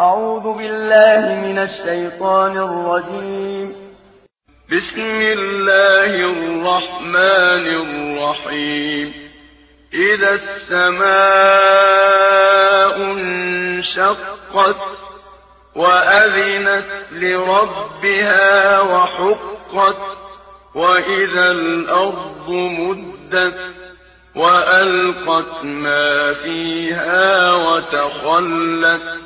أعوذ بالله من الشيطان الرجيم. بسم الله الرحمن الرحيم. إذا السماء انشقت وأذنت لربها وحقت وإذا الأرض مدت وألقت ما فيها وتخلت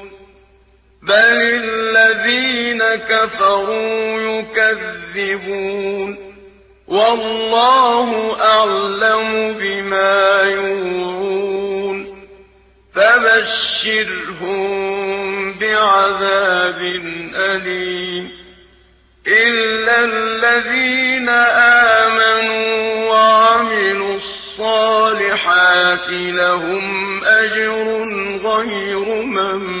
بل الذين كفروا يكذبون والله أعلم بما يورون فبشرهم بعذاب أليم إلا الذين آمنوا وعملوا الصالحات لهم أجر غير ممنون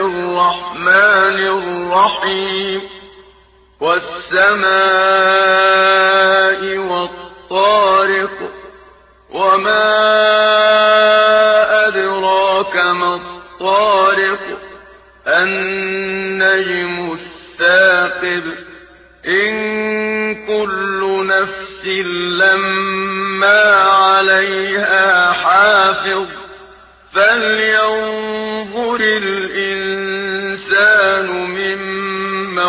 الرحمن الرحيم. والسماء والطارق وما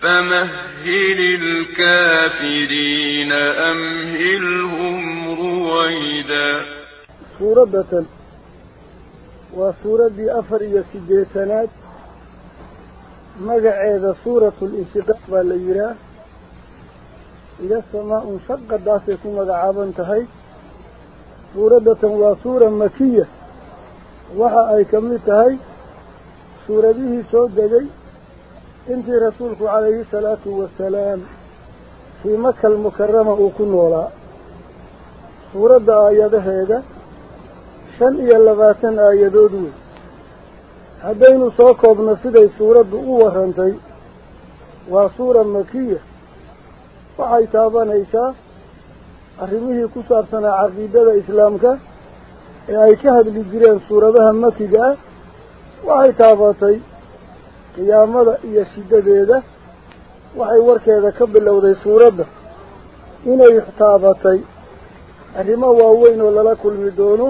فمهل الكافرين أمهلهم رويدا. سورة بطل. وسورة بأفر يسجيسانات مجع هذا سورة الإنشقاق والليرا إذا السماء انشق داسكم ودعابا تهي. سورة بطل وسورة مكية. وحا أي كمية تهي. سورة به سودة جي إنت رسولك عليه الصلاة والسلام في مكة المكرمة وكنا ولا. ورد آياد هيدا شن يلغاتن آيادو دول هدين ساكو ابن سيدي سورة بقوه هنتي وصورة مكية. وعيتابا نيسا أخيبه كسر سنة عقيدة إسلامك. إذا كهد لجريان سورة بها مكية. وعيتابا تي qiyaamada iyo shiddadeeda waxay warkeeda ka bilowday suuradda inay taabatay arrimo waaweyn oo lala kulmi doono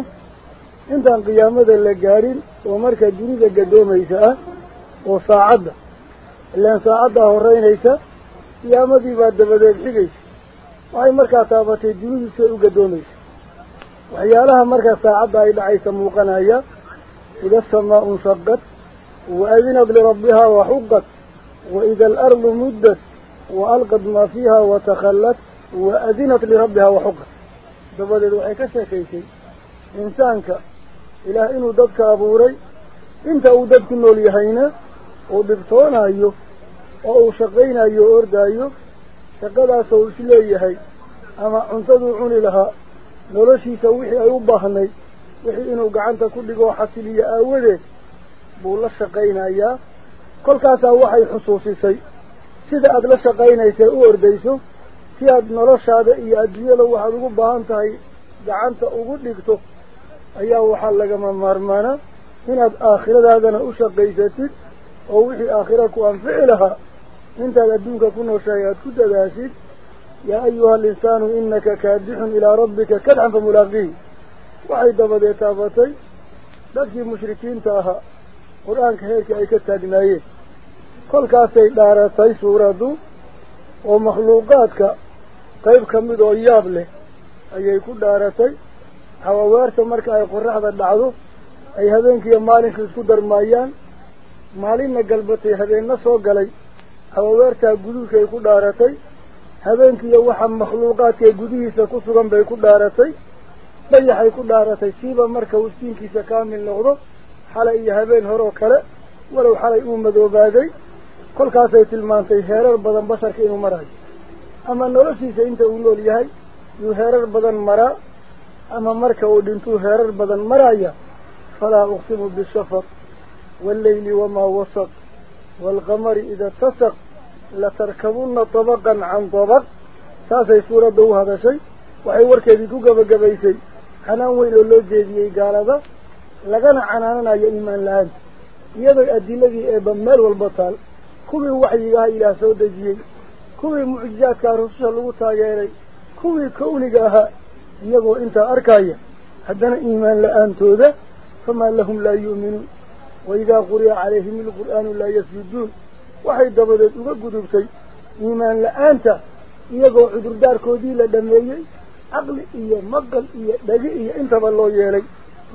intaan qiyaamada la gaadhin oo markaa dunida gadoomaysa ah oo saacadda ilaan saacaddaa horreynaysa qiyaamadii baa dabadeed xigaysa waxay markaa taabatay dunidu siay u gadoomaysa waxyaalaha markaa saacadda ay dhacaysa muuqanaya ida asamaa unshaqat wa alqad maa fiiha watakhallat wa adinat lirabbihaa waxuqat dabadeed waxay ka sheekaysay insaanka ilaah inuu dadka abuuray inta uu dadku nool yahayna uu dhibtoonayo oo uu shaqaynayo o ordaayo shaqadaasoo is leeyahay ama cuntaduu cuni lahaa noloshiisa wixii ay u baahnayd wixii inuu gacanta ku dhigoo xasiliyo aawadeed buu la shaqaynayaa kolkaasaa waxay xusuusisay sida aada la shaqaynaysa u ordayso si aad noloshaada iyo adduunyada waxaad ugu baahan tahay gacanta ugu dhigto ayaa waxaa lagama maarmaana inaad aakhiradaadana u shaqaysatid oo wixii aakhira ku anfici lahaa intaad adduunka ku nooshahay aad ku dadaashid yaa ayuha alinsaanu inaka kaadixun ilaa rabbika kadxan fa mulaaqihi waxay dabadee taabatay dadkii mushrikiinta ahaa qur-aanka heerkii ay ka taagnaayeen kolkaasay dhaaratay suuraddu oo makhluuqaadka qayb ka mid oo yaab leh ayay ku dhaaratay hawaweerta marka ay qoraxda dhacdo ay habeenkiiyo maalinka isku darmaayaan maalinna galbatay habeenna soo galay hawaweertaa guduudkay ku dhaaratay habeenkiiyo waxa makhluuqaadkae gudihiisa ku sugan bay ku dhaaratay dayaxay ku dhaaratay siiba marka uu siinkiisa kaamil noqdo xalay iyo habeen horoo kale walow xalay uu madoobaaday kolkaasay tilmaantay heerar badan basharka inuu marayo ama noloshiisa inta uu nool yahay yuu heerar badan maraa ama marka uu dhintuu heerar badan maraya falaa uqsimu bishafaq walleyli wamaa wasaq waalqamari ida tasaq latarkabunna dabaqan can dabaq saasay suuradda u hadashay waxay warkeedii ku gabagabaysay xanaan weyn oo loo jeediyey gaalada lagana canaananayo iimaan la-aanta iyadoo adiladii eeba meel walba taal kuwii waxyigaha ilaah soo dejiyey kuwii mucjizaadkaa rususha lagu taageeray kuwii kawniga ahaa iyagoo intaa arkaya haddana iimaan la-aantooda famaa lahum laa yu'minuun waidaa quri'a calayhim ilqur'aanu laa yasjuduun waxay dabadeed uga gudubtay iimaan la-aanta iyagoo cudurdaarkoodii la dhameeyey caqli iyo maqal iyo dhagi iyo intaba loo yeelay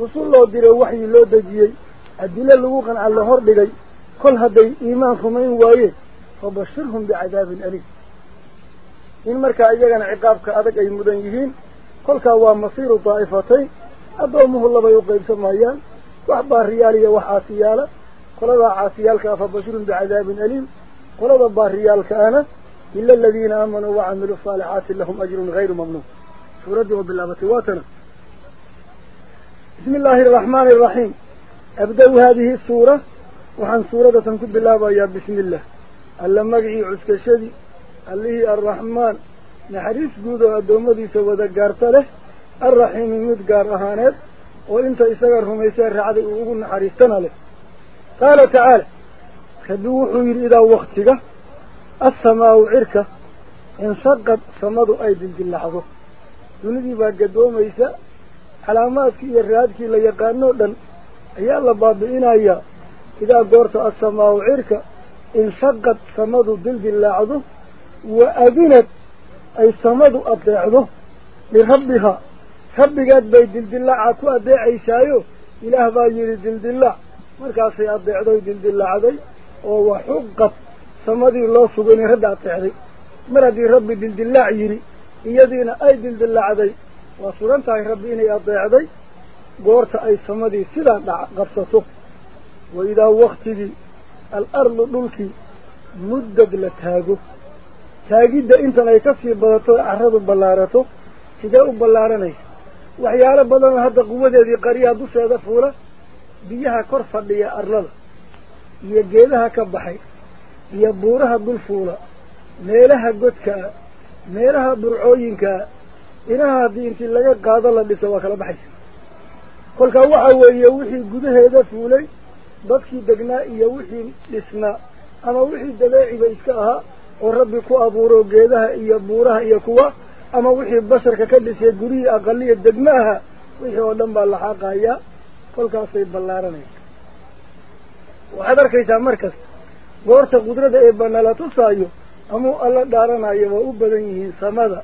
رسول الله دير وحي لو دجيي ادله لو قن على هور دغاي كل هدي ايمان خمين وايه فبشرهم بعذاب اليم ان مركا عقاب عقابك ادق اي مدن يهين كل كا وا مصير طائفتي ابو مهله بيو قيب سمايان وحبا رياليه وحا سياله كل ذا عاسيالك فبشرهم بعذاب اليم كل ذا ريالك أنا الا الذين امنوا وعملوا الصالحات لهم اجر غير ممنون سوره بالله واتنا illaahi araxmaani araxiim abda-u haadihi suura waxaan suuradatan ku bilaabayaa bismi illah alla magicii cuskashadii allihii arraxmaan naxariis guud oo addoommadiisa wada gaarta leh arraxiimi mid gaar ahaaneed oo inta isaga rumaysee raacday uu ugu naxariistana leh qaala tacaala rabbi wuxuu yidhi idaa waktiga assamaau cirka inshaqad samadu ay dildillacdo dunidii baa gadoomaysa calaamaadkii iyo raadkii la yaqaanoo dhan ayaa la baabi'inayaa idaa goorta assamaau cirka inshaqad samadu dildillaacdo wa adinad ay samadu adeecdo lirabbihaa rabbigeed bay dildillaaca ku adeecaysaayo ilaah baa yidhi dildillaac markaasay adeecdoy dildillaacday oo waxuqad samadii loo sugo inay rabbi adeecday mar haddii rabbi dildillaac yidhi iyadiina ay dildillaacday goorta ay samadii sidaa dhac qabsato wa idaa waktigii al-ardu dhulkii muddad la taago taagidda intan ay ka sii badato carradu ballaarato sidee u ballaaranaysa waxyaalo badanoo hadda quwadeedii qariyaha dusheeda fuula biyaha kor fadhiya arlada iyo geedaha ka baxay iyo buuraha dul fuula meelaha godkaa meelaha burcooyinkaa inaha haddii intii laga qaado la dhiso waa kala baxaysa kolkaa waxa weeye wixii gudaheeda fuulay dadkii degnaa iyo wixii dhisnaa ama wixii dabeeciba iska ahaa oo rabbi ku abuuro geedaha iyo buuraha iyo kuwa ama wixii basharka ka dhisay gurihii aqaliya degma aha wixii oo dhan baa la xaaqayaa kolkaasay ballaaranaysa waxaad arkaysaa markas goorta qudrada ee banala tusaayo amuu alla dhaaranayo waa u badan yihiin samada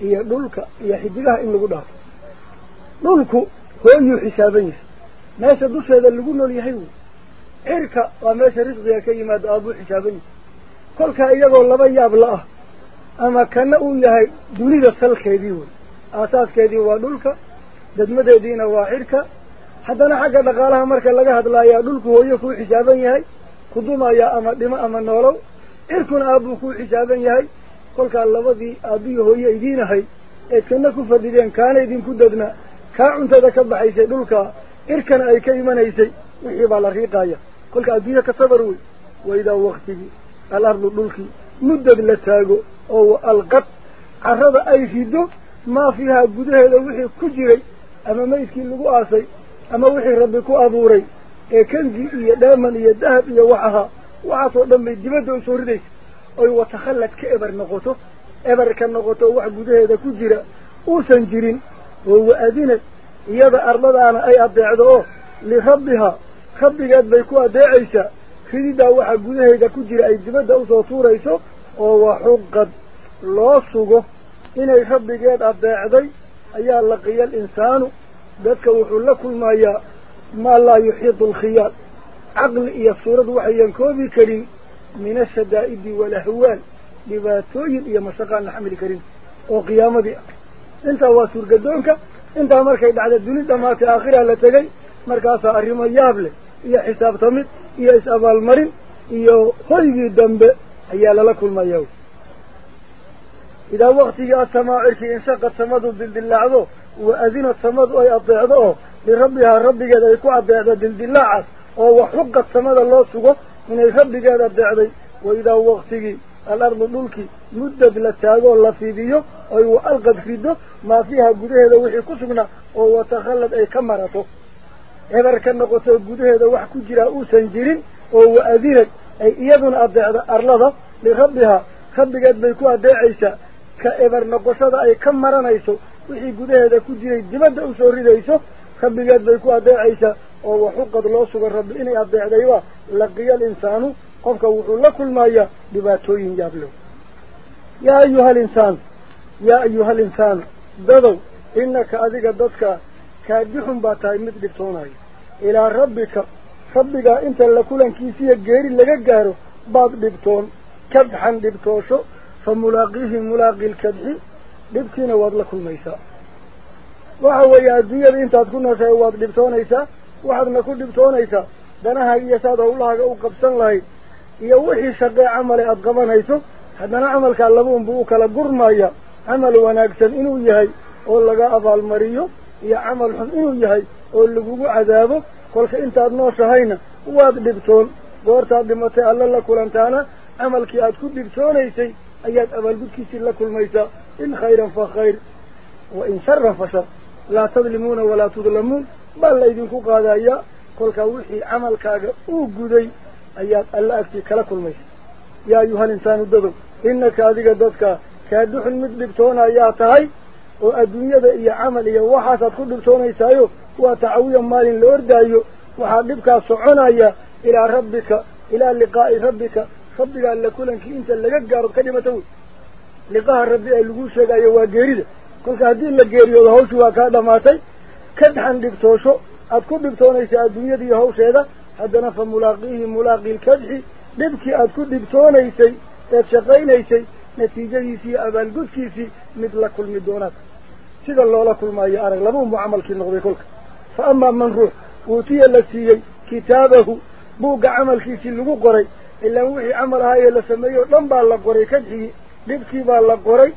dhulka iyo xidigaha in lagu dhaafo dhulku hooyuu xisaaban yahay meesha dusheeda lagu nool yahay wey cirka waa meesha risqiga ka yimaado aabuu xisaaban yahay kolkaa iyagoo laba yaab la ah ama kana uu yahay dunida salkeedii wey aasaaskeedii waa dhulka dadmadeediina waa cirka haddana xagga dhaqaalaha marka laga hadlaayaa dhulku hooyo kuu xisaaban yahay kudumaya ama dhimo ama noolow cirkuna aabbuu kuu xisaaban yahay idinku dadna kaa cuntada ka baxaysay dhulka cirkana ay ka imanaysay wixii baa la riiqaaya kolka adduunya ka sabar wey waidaa waktigii alardu dhulkii muddad la taago oo alqad carrada ay rido maa fiihaa gudaheeda wixii ku jiray ama maydkii lagu aasay ama wixii rabbi ku abuuray ee kanzi iyo dhaaman iyo dahab iyo wax ahaa waxaasoo dhan bay dibadda usoo ridaysa oy watakhallad ka eber noqoto eber ka noqoto wax gudaheeda ku jira uusan jirin oo wa-adinad iyada ardadaana ay adeecdo oo lirabbihaa rabbigeed bay ku adeecaysaa rididdaa waxa gudaheeda ku jira ay dibadda usoo tuurayso oo waxuqad loo sugo inay rabbigeed adeecday ayaa laqiya alinsaanu dadka wuxuu la kulmayaa maa laa yuxiidu alkhiyaal caqli iyo suurad waxayan koobi karin min ashadaa'idi walahwaan dhibaatooyin iyo mashaqaan la xamili karin oo qiyaamadii ah intaa waa suurgadoonka intaa markay dhacda duni dhamaatay aakhiraa la tegay markaasaa arrimo yaab leh iyo xisaabtamid iyo is-abaalmarin iyo hoygii dambe ayaa lala kulmaya idaa waktigii asamaa cirkii inshaqad samadu dildillaacdo wa adinad samadu ay adeecdo oo lirabbihaa rabbigeed ay ku adeecdo dildillaacaas oo waxuqad samada loo sugo waktigii alardu dhulkii muddad la taagoo la fiidiyo oy wa alqad rido maa fiiha gudaheeda wixii ku sugnaa oo watakhallad ay ka marato eber ka noqoto gudaheeda wax ku jiraa uusan jirin oo wa adinad ay iyaduna adeecdo arlada lirabbihaa rabbigeed bay ku adeecaysaa ka eber noqoshada ay ka maranayso wixii gudaheeda ku jiray dibadda usoo ridayso rabbigeed bay ku adeecaysaa loo sugo rabbi inay adeecdayba laqiya alinsaanu qofka wuxuu la kulmayaa dhibaatooyin yaable yaa ayuha alinsaanu yaa ayuha alinsaanu dadow innaka adiga dadka kaadixun baa tahay mid dhibtoonayo ilaa rabbika rabbigaa inta la kulankiisiiyo geeri laga gaaro baad dhibtoon kadxan dhibtoosho fa mulaaqiihi mulaaqi lkadxi dhibkiina waad la kulmaysaa waxa weeye adduunyada intaad ku nooshahay waad dhibtoonaysaa waxaadna ku dhibtoonaysaa danaha iyo saad hawlahaaga u qabsan lahayd iyo wixii shaqee camale aada qabanayso haddana camalkaa labuunbuu u kala gurmaya camal wanaagsan inuu yahay oo laga abaalmariyo iyo camal xun inuu yahay oo lagugu cadaabo kolka intaad nooshahayna waad dhibtoon goortaad dhimatay alla la kulantaana camalkii aad ku dhibtoonaysay ayaad abaalgudkiisii la kulmaysaa in khayran fa khayr wa in sharan fa shar laa tadlimuuna walaa tudlamuun qaadayaa kolkaa wixii camalkaaga uu guday ayaad alla agtii kala kulmaysa yaa ayuha alinsaanu dadow innaka adiga dadka kaadixun mid dhibtoona ayaa tahay oo adduunyada iyo camal iyo waxaasaad ku dhibtoonaysaayo waa tacawiya maalin la ordaayo waxaa dhibkaa soconaya ilaa rabbika ilaa liqaa'i rabbika rabbigaa la kulankii inta laga gaaro ka dhimata wey liqaha rabbi ee laguu sheegayo waa geerida kolka haddii la geeriyoodo hawshii waa kaa dhamaatay dhibtoosho aad ku dhibtoonaysa adduunyada iyo hawsheeda haddana fa mulaaqiihi mulaaqi lkadxi dhibkii aad ku dhibtoonaysay eed shaqaynaysay natiijadiisii iyo abaalgudkiisii mid la kulmi doonaad sida loola kulmaayo arag labuunbuu camalkii noqday kolka fa amaa man ruux uutiya la siiyey kitaabahu buugga camalkiisii lagu qoray ilaan wixii camal ahaayee la sameeyey o dhan baa la qoray kadxigii dhibkii baa la qoray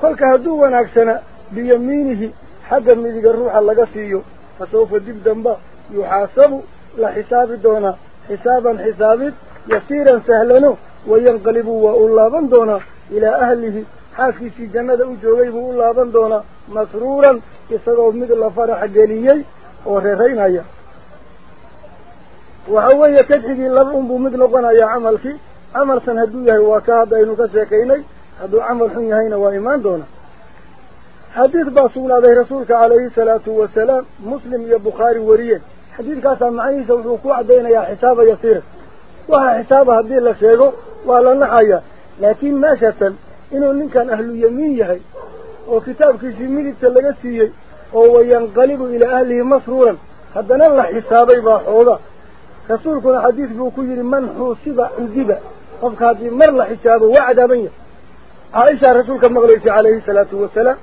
kolka hadduu wanaagsanaa biyamiinihi xagga midiga ruuxa laga siiyo fa sawfa dib damba yuxaasabu la xisaabi doonaa xisaaban xisaabid yasiiran sahlano wayanqalibu waa u laaban doonaa ilaa ahlihi xaaskiisii jannada u joogay buu u laaban doonaa masruuran isagoo mid la farax geliyey oo reeraynaya waxa weeye kadxigii laba unbuu mid noqonayaa camalkii camalsan hadduu حديث باصول عليه رسولك عليه الصلاة والسلام مسلم يا بخاري وريا حديث كاسا معيه سوكوع بين يا حساب يصير. وها حساب هذين لشيغو وهلا نحايا. لكن ما ماشاة إنه اللي كان أهل يمين يهي. وكتابك جميل التلقات فيه وهو ينقلب إلى أهله مصرورا حتى نلح حسابي باحوضا رسولك حديث بوكوير من حوصبه انذبه فبقى هذه مرلح حسابة وعدا منه عائشة رسولك مغليس عليه الصلاة والسلام.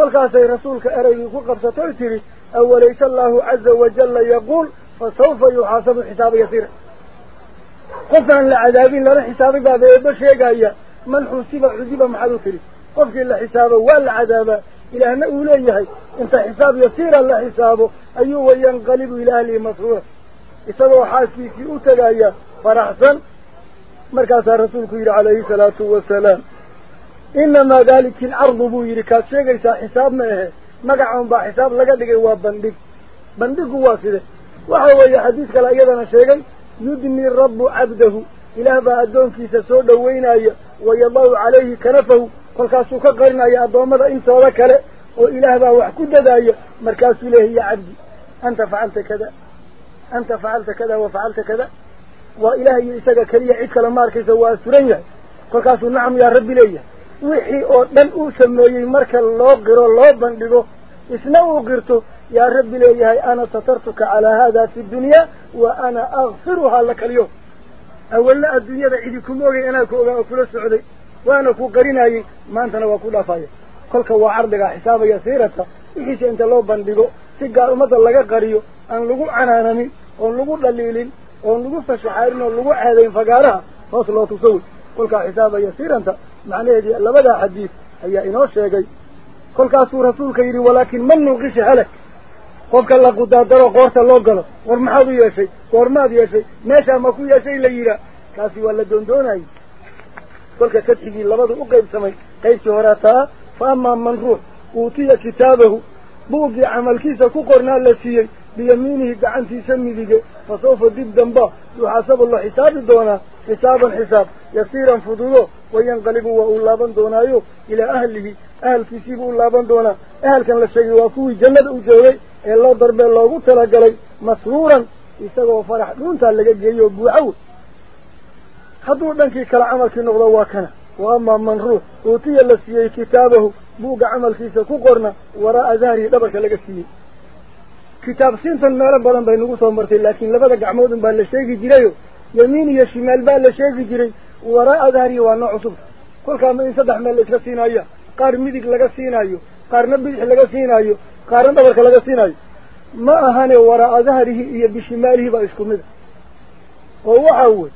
فالقاس رسولك يقول فقبصة تأثيره أوليس الله عز وجل يقول فسوف يحاسب الحساب يسير. قفر لعذابين لنا حساب بابا يبشيك يا من حسيب حسيب محدثيره قفر حسابه والعذاب إلى أن أوليه إنت حساب يسير الله حسابه. أيوه ينقلب إلى أهله أهل مصروره. إسابه حاسبك أتقى أيها فرحسن. مركز رسولك عليه الصلاة والسلام. Sheegaysaa xisaab ma ahe magacan baa xisaab laga dhigay waa bandhig bandhigu waa side waxa weeye xadiis kale iyadana sheegay yudni rabbu cabdahu ilaah baa addoonkiisa soo dhoweynaya wayadacu calayhi kanafahu kolkaasuu ka qarinaya addoommada intooda kale oo ilaah baa wax ku dadaaya markaasuu leehay ya cabdi anta facalta kada anta facalta kada wa facalta kada waa ilaah iyo isaga keliya cid kale ma arkaysa waa suran yahay kolkaasuu nacam yaa rabbi leeyahay wixii oo dhan uu sameeyey marka loo qiro loo bandhigo isna uu qirto yaa rabbi leeyahay ana satartuka calaa haada fi dunya wa ana akfiruhaa laka alyawm. Awalna adduunyada cidi kuma ogay anaa ku ogaa oo kula socday waana ku qarinayey maantana waa ku dhaafaya kolka waa cardigaa xisaabaya siirata wixiisa inta loo bandhigo si gaar ummadda laga qariyo aan lagu canaananin oon lagu dhaliilin oon lagu fashaxaarin oon lagu ceedayn fagaaraha hoos loo tusawi kolkaa xisaabaya siiranta macnaheedii labadaa xadiid ayaa inoo sheegay kolkaasuu rasuulka yidhi walaakin man nuuqisha halak qofka la qudaadaro qoorta loo galo war maxaad u yeeshay goormaad yeeshay meeshaa ma ku yeeshay la yidhaa kaasi waa la doondoonayay kolka kadxigii labadu u qaybsamay qaybtii horaa taa fa amaa man ruux uutiya kitaabahu buuggii camalkiisa ku qornaa la siiyey بيمينه قعنتي سمدك فسوف دب دنباه يحاسب الله حساب دونا حسابا حساب يصيرا فضوله وينقلب وأولابا دونايو إلى أهله أهل كسيب أولابا دونا أهل كان لشيء وفوه جلد أجوري إلا ضرب الله قتل قلي مسرورا يستغوا فرح دون تلقى جيو بوعود حضور دنكي كالعمل كي نغضوا كان وأما من روح أوتي اللسي كتابه بوق عمل كيسا كقرنا وراء ذاري دبك لك سيئ baa la sheegi jirayo yamiin iyo shimaal baa la sheegi jiray waraa'a dahrihi waa nooc cusub kolkaa ma in saddex meel la iska siinaya qaar midig laga siinaayo qaarna bidix laga siinaayo qaarna dhabarka laga siinaayo ma ahane waraa'a dahrihi iyo bishimaalihi baa isku mid a oo waxa wey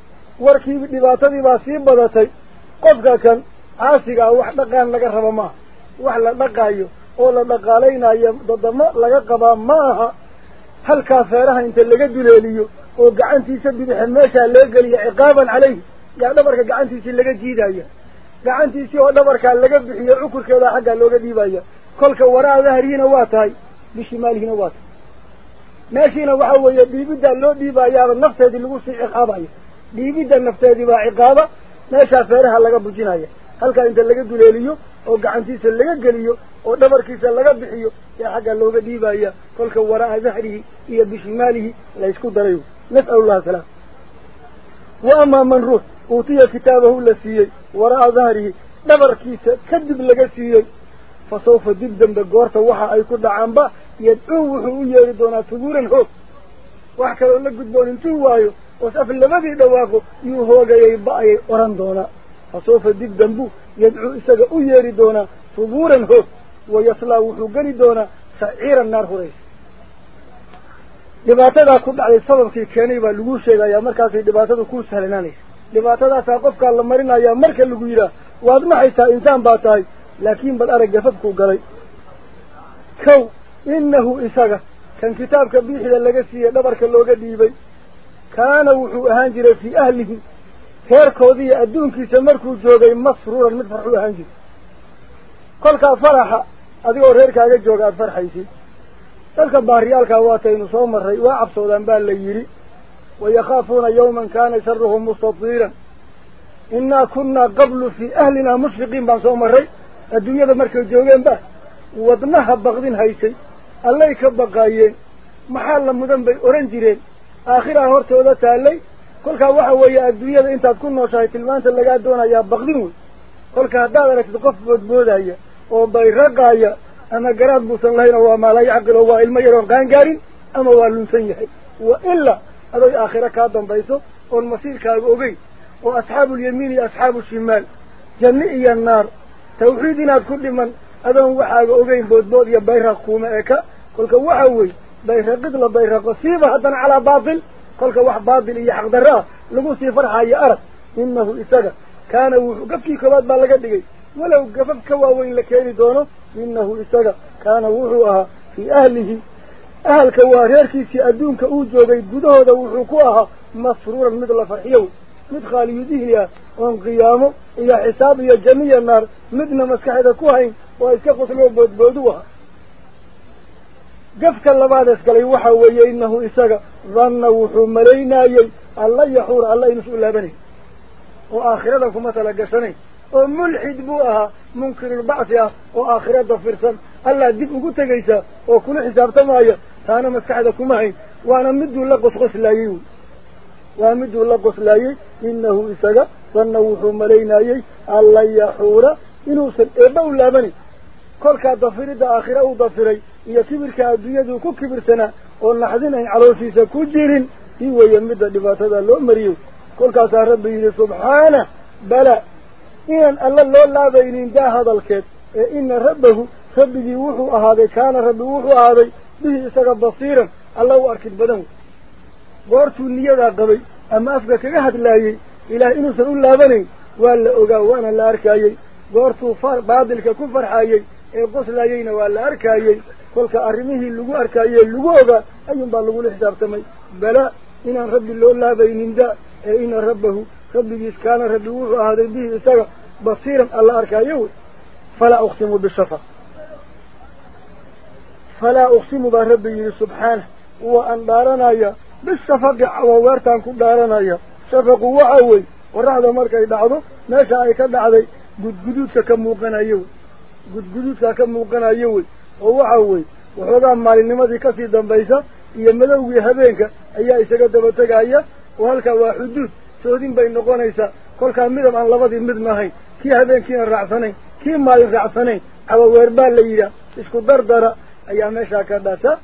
warkii dhibaatadii baa sii badatay qofka kan caasiga ah wax dhaqaan laga raba maaha wax la dhaqaayo oo la dhaqaalaynayo dadamo laga qabaa ma aha halkaa feeraha inta laga duleeliyo oo gacantiisa bidixe meeshaa laga geliya ciqaaban calayhi yaa dhabarka gacantiisii laga jiidaya gacantiisii oo dhabarkaa laga bixiyo cukurkeeda xaggaa looga dhiibaya kolka waraa dahrihiina waa tahay bishimaalihina waa tahay meeshiina waxa weeye dhiibiddaa loo dhiibayaaba nafteedii lagu sii ciqaabaya dhiibidda nafteedii baa ciqaaba meeshaa feeraha laga bujinaya halkaa inta laga duleeliyo oo gacantiisa laga geliyo oo dhabarkiisa laga bixiyo yaa xaggaa looga dhiibaya kolka waraa'a dahrihi iyo bishimaalihi laysku daray nas'alu llaha salaam. Wa amaa man ruux uutiya kitaabahu la siiyey waraa'a dahrihi dhabarkiisa kadib laga siiyey. Fa sawfa dib dambe goorta waxa ay ku dhacaanba yadcuu wuxuu u yeeri doonaa tubuuran hoog wax kaloo la gudboon intuu waayo oos af labadii dhawaaqo yuu hoogayay ba'ayay oran doonaa dambu yadcuu isaga u yeeri doonaa tubuuran hoog wayaslaa wuxuu geli doonaa saciiran naar huraysa dhibaatadaa ku dhacday sababkii keenay baa lagu sheegayaa markaasay dhibaatadu ku sahlanaanaysa dhibaatadaasaa qofkaa la marinayaa marka lagu yidhaah waad maxaysaa insaan baa tahay laakiin bal arag gafafkuu galay kow innahu isaga kan kitaabka biixida laga siiyey dhabarka looga dhiibay kaana wuxuu ahaan jiray fii ahlihi markuu joogay masruuran mid farxuu ahaan jiray kolkaa faraxa adigoo reerkaaga jooga aada farxaysid dadka baariyaalkaa waataynu soo marray waa cabsoodaan baa la yidhi wayakhaafuuna yawman kaana sharuhu mustatiiran innaa kunnaa qablu fii ahlinaa mushfiqiin baan soo marray adduunyada markay joogeen ba wadnaha baqdin haysay allay ka baqaayeen maxaa la mudan bay odhan jireen aakhiraa hortooda taallay كل كان واحد ويا أدوية أنت تكون نوشاي تلمان تلاقيه يا بغدمو كل كان هذا لك تقف بدمود هي أو بيرقى هي أنا جرب بوصل هنا وما لا يعقل هو علم يرون كان جارين أما والنسي هي وإلا هذا آخر كادم بيسو والمسير كأبوي وأصحاب اليمين أصحاب الشمال جميع النار توحيدنا كل من هذا هو حاجة أبوي بدمود يا بيرقى كل كان واحد ويا بيرقى قتل بيرقى على باطل كلك واحد بابل يحضر راه لقوسي فرحة يأرد إنه إساقة كان وقفكي كباد بالقد ولو قفف كواوين لكياني دونه إنه إساقة كان وحوها في أهله أهل كواريركي في أدونك أوجو بيد قده هذا وحوكوها مصرورا مثل فرحيه مدخال يديه يا وان قيامه إلى حسابه جميع النار مدنا مسكحة كوهين وإسكاقوا سلوه بودوها gafka labaadees galay waxa weeye inahu isaga danna wuxuu malaynaayey alla yaxuur alla inuusa u laabanayn oo aakhiradan kuma tala gashanayn oo mulxid buu ahaa munkirulbacsi ah oo aakhirada firsan allaa dib ugu tegaysaa oo kula xisaabtamaya taana maskaxda kuma hayn waana miduu la qosqoslaayey wy waa miduu la qoslaayey inahu isaga danna wuxuu kolkaa dafiridda aakhira uu dafiray iyo kibirka adduunyaduu ku kibirsanaa oo naxdin ayn calooshiisa ku jirin sii weeye midda dhibaatada loo mariyey kolkaasaa rabbi yidhi subxaana bala inaan alla loo laabaynin daa hadalkeed ee ina rabbahu rabbigii wuxuu ahaaday kaana rabbi wuxuu ahaaday bihi isaga basiiran alla u arkid badan wey goortuu niyadaa qabay ama afka kaga hadlaayey ilaah inuusan u laabanayn waa la ogaa waana la arkaayey goortuu baadilka ku farxaayey la arkaayey kolka arrimihii lagu arkaayey lagu ogaa ayuun baa lagula xisaabtamay bala inaan rabbi loo laabaynin da ee ina rabbahu rabbigiis kaana rabbi wuxuu ahaaday bihi isaga basiiran alla arkaayo wey falaa uqsimu bishafaq falaa uqsimu baa rabbi yidhi subxaanah waa aan dhaaranaya bishafaqi cawaweertaan ku dhaaranaya shafaqu waxa wey qoraxda markay dhacdo meesha ay ka dhacday gudguduudka ka muuqanayo wey gudguduudkaa ka muuqanayo wey oo waxa wey waxoogaa maalinnimadii kasii dambaysa iyo madowgii habeenka ayaa isaga daba tegaya oo halkaa waa xuduud soodin bay noqonaysaa kolkaa midab aan labadii mid nahayn kii habeenkiina raacsanayn kii maalin raacsanayn cawaweer baa la yidhaah isku dardara ayaa meeshaa ka dhasha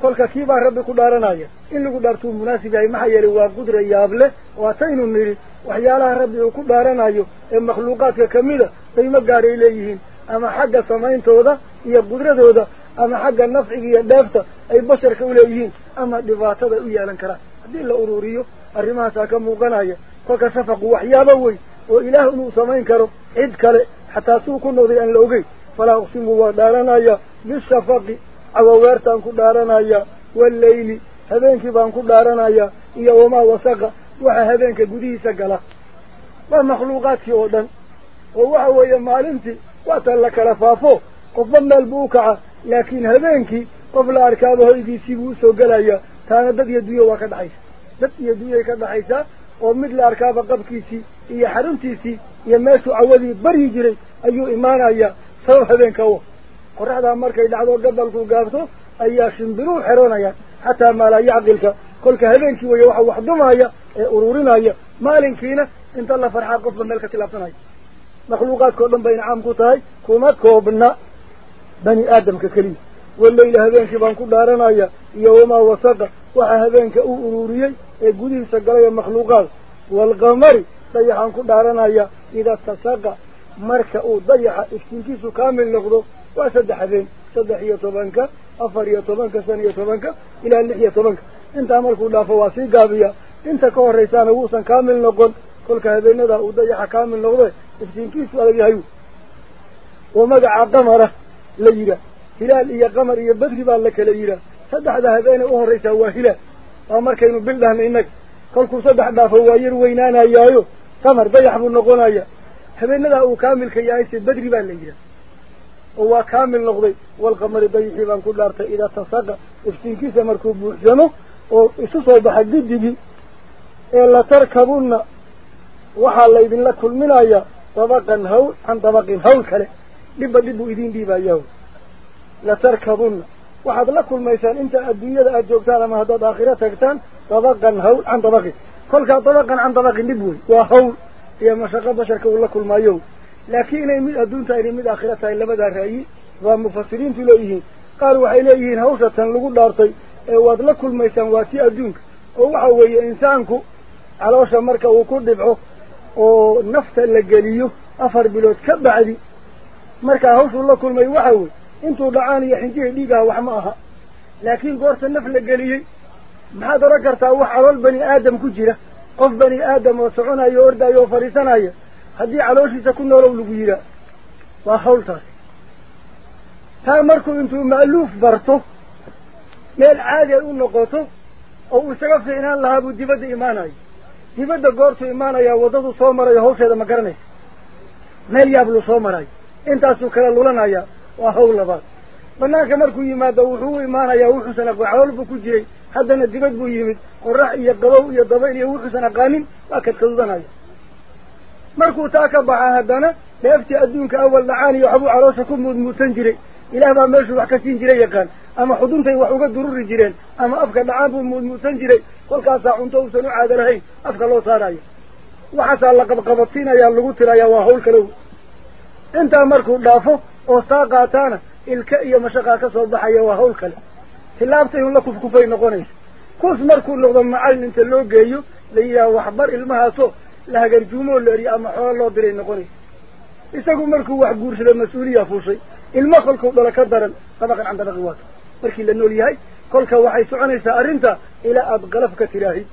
kolka kii baa rabbi ku dhaaranaya in lagu dhaartuu munaasib yahay maxaa yeelay waa qudra yaable waataynu nidhi waxyaalaha rabbi uu ku dhaaranayo ee makhluuqaadka kamida qiimo gaaray leeyihiin ama xagga samayntooda iyo qudradooda ama xagga nafciga iyo dheefta ay basharka uleeyihiin ama dhibaatada u yeelan karaan. Haddii la ururiyo arrimahaasaa ka muuqanaya. Kolka shafaqu waxyaabo wey oo ilaah inuu samayn karo cid kale xataa suu ku noqday aan la ogeyn. Falaa uqsimu waa dhaaranaya. Bishafaqi cawaweertaan ku dhaaranaya. Walleyli habeenkii baan ku dhaaranaya. Iyo wamaa wasaqa waxa habeenka gudihiisa gala. Waa makhluuqaadkii oo dhan. Oo waxa weeye maalintii وتلك لفافو قفضنا البوكعة لكن هذينك قفل أركابه إذي سيبوسو قلايا تانا دد يدوية وقد عيس دد يدوية كد عيسا ومدل أركابه قبكيسي إيا حرمتيسي إيا ماسو عوذي بري جري. أيو إيمانا إيا. سو هذينك هو. قرع ذا مركا إذا عدو قبلكو قابتو. أيا شندرو حرون إيا. حتى ما لا يعقلك. كل هذينك ويوحو وحدوما إيا. إيه أرورنا إيا. مالين كينا. انت الله فرحا قفل ملكة لابتنا مخلوقات كلهم بين عام كتاي كما كوبنا بني آدم ككلي. والليل هذين شبان كل رنايا يوما وصدق وح هذين كأوروري الجودي إيه سجل يا مخلوقات. والقمر ضيح عن كل رنايا إذا تصدق مرك أو ضيح كامل لغرو وأسد حذين. صدح يا طبانك أفر يا طبانك سن يا إلى اللحية طبانك أنت عمل كل فواصي قابية. أنت كون ريسان ووسن كامل لغرو كل كهذين ذا وضيح كامل لغرو افتين كيس ولقي هيو ومقع قمرة ليلة. هلال إيا قمر إيه بدري بان لك ليلة. صدح ذهبين أهر ريسا هو هلال. أمر كيم بلده منك كل صدح ما فواير وينانا يايو قمر بيحب النقونا يا حبينا ذا هو كامل بدري بدربا ليلة. هو كامل نقضي. والقمر بيحب أن كل أرتا إذا تساق. افتين كيس مركوب جنو. أو إسوسو بحديد دي إلا تركبونا وحال لا يدين لا كل طبقا هو عن طبق الهول كله. دب دب إذين دب يوم لا تركبون وحد لكل ميسان أنت الدنيا أجوكتان ما هذا داخرة تكتان. طبقا هو عن طبق كل طبقا عن طبق دبوي وهول. يا مشاق بشر كل لكم يوم لكن من الدنيا إلى من داخرة إلا بدأ رأيي ومفسرين تلئيه قالوا عليه هوسة لقول دارتي. إيه، وحد لكل ميسان واتي أدونك. وحوي إنسانكو. على وشا مركا وكل دبعه kulmay waxa wey intuu dhacaan iyo xinjihii dhiigaha wax ma aha laakiin goorta naf la geliyey maxaad oran kartaa wax calool bani aadam ku jira qof bani aadam oo soconayo o ordaayo oo fadhiisanaya haddii calooshiisa ku noolow lagu yidhaa waa hawltaas taa markuu intuu ma'luuf barto meel caadi ay u noqoto oo uu isaga fiicnaan lahaa buu dibadda imaanayo hawsheeda ma garanaysa meel yaabluu soo marayo intaasuu kala lulanayaa waa hawl labaad banaanka markuu yimaado wuxuu u imaanayaa wuxuusan aqoon calool buu ku jiray haddana dibad buu yimid qorax iyo qabow iyo dabayl iyo wuxuusan aqaanin waa kadkadudanaya markuu taa ka baxaa haddana dheeftii adduunka awal dhacaan iyo waxbuu caloosha ku muudmuudsan jiray wax uga dururi jireen ama afka dhacaan buu muudmuudsan jiray kolkaasaa cunto uusan u caado lahayn afka loo saaraya waxaasaa la qabqabadsiinayaa lagu tirayaa waa hawl kale intaa markuu dhaafo oo saa qaataana ilka iyo mashaqaa ka soo baxaya waa hawl kale tilaabtay un la kufkufay noqonaysa kus markuu noqdo macallin inta loo geeyo la yidhaha waxbar ilmahaasoo la hagarjuumoo la eriyo ama xoolo loo diray noqonaysa isagu markuu wax guursada mas-uuliya fuushay yahay kolka waxay soconaysaa arrinta ilaa aada qalaf ka tiraahid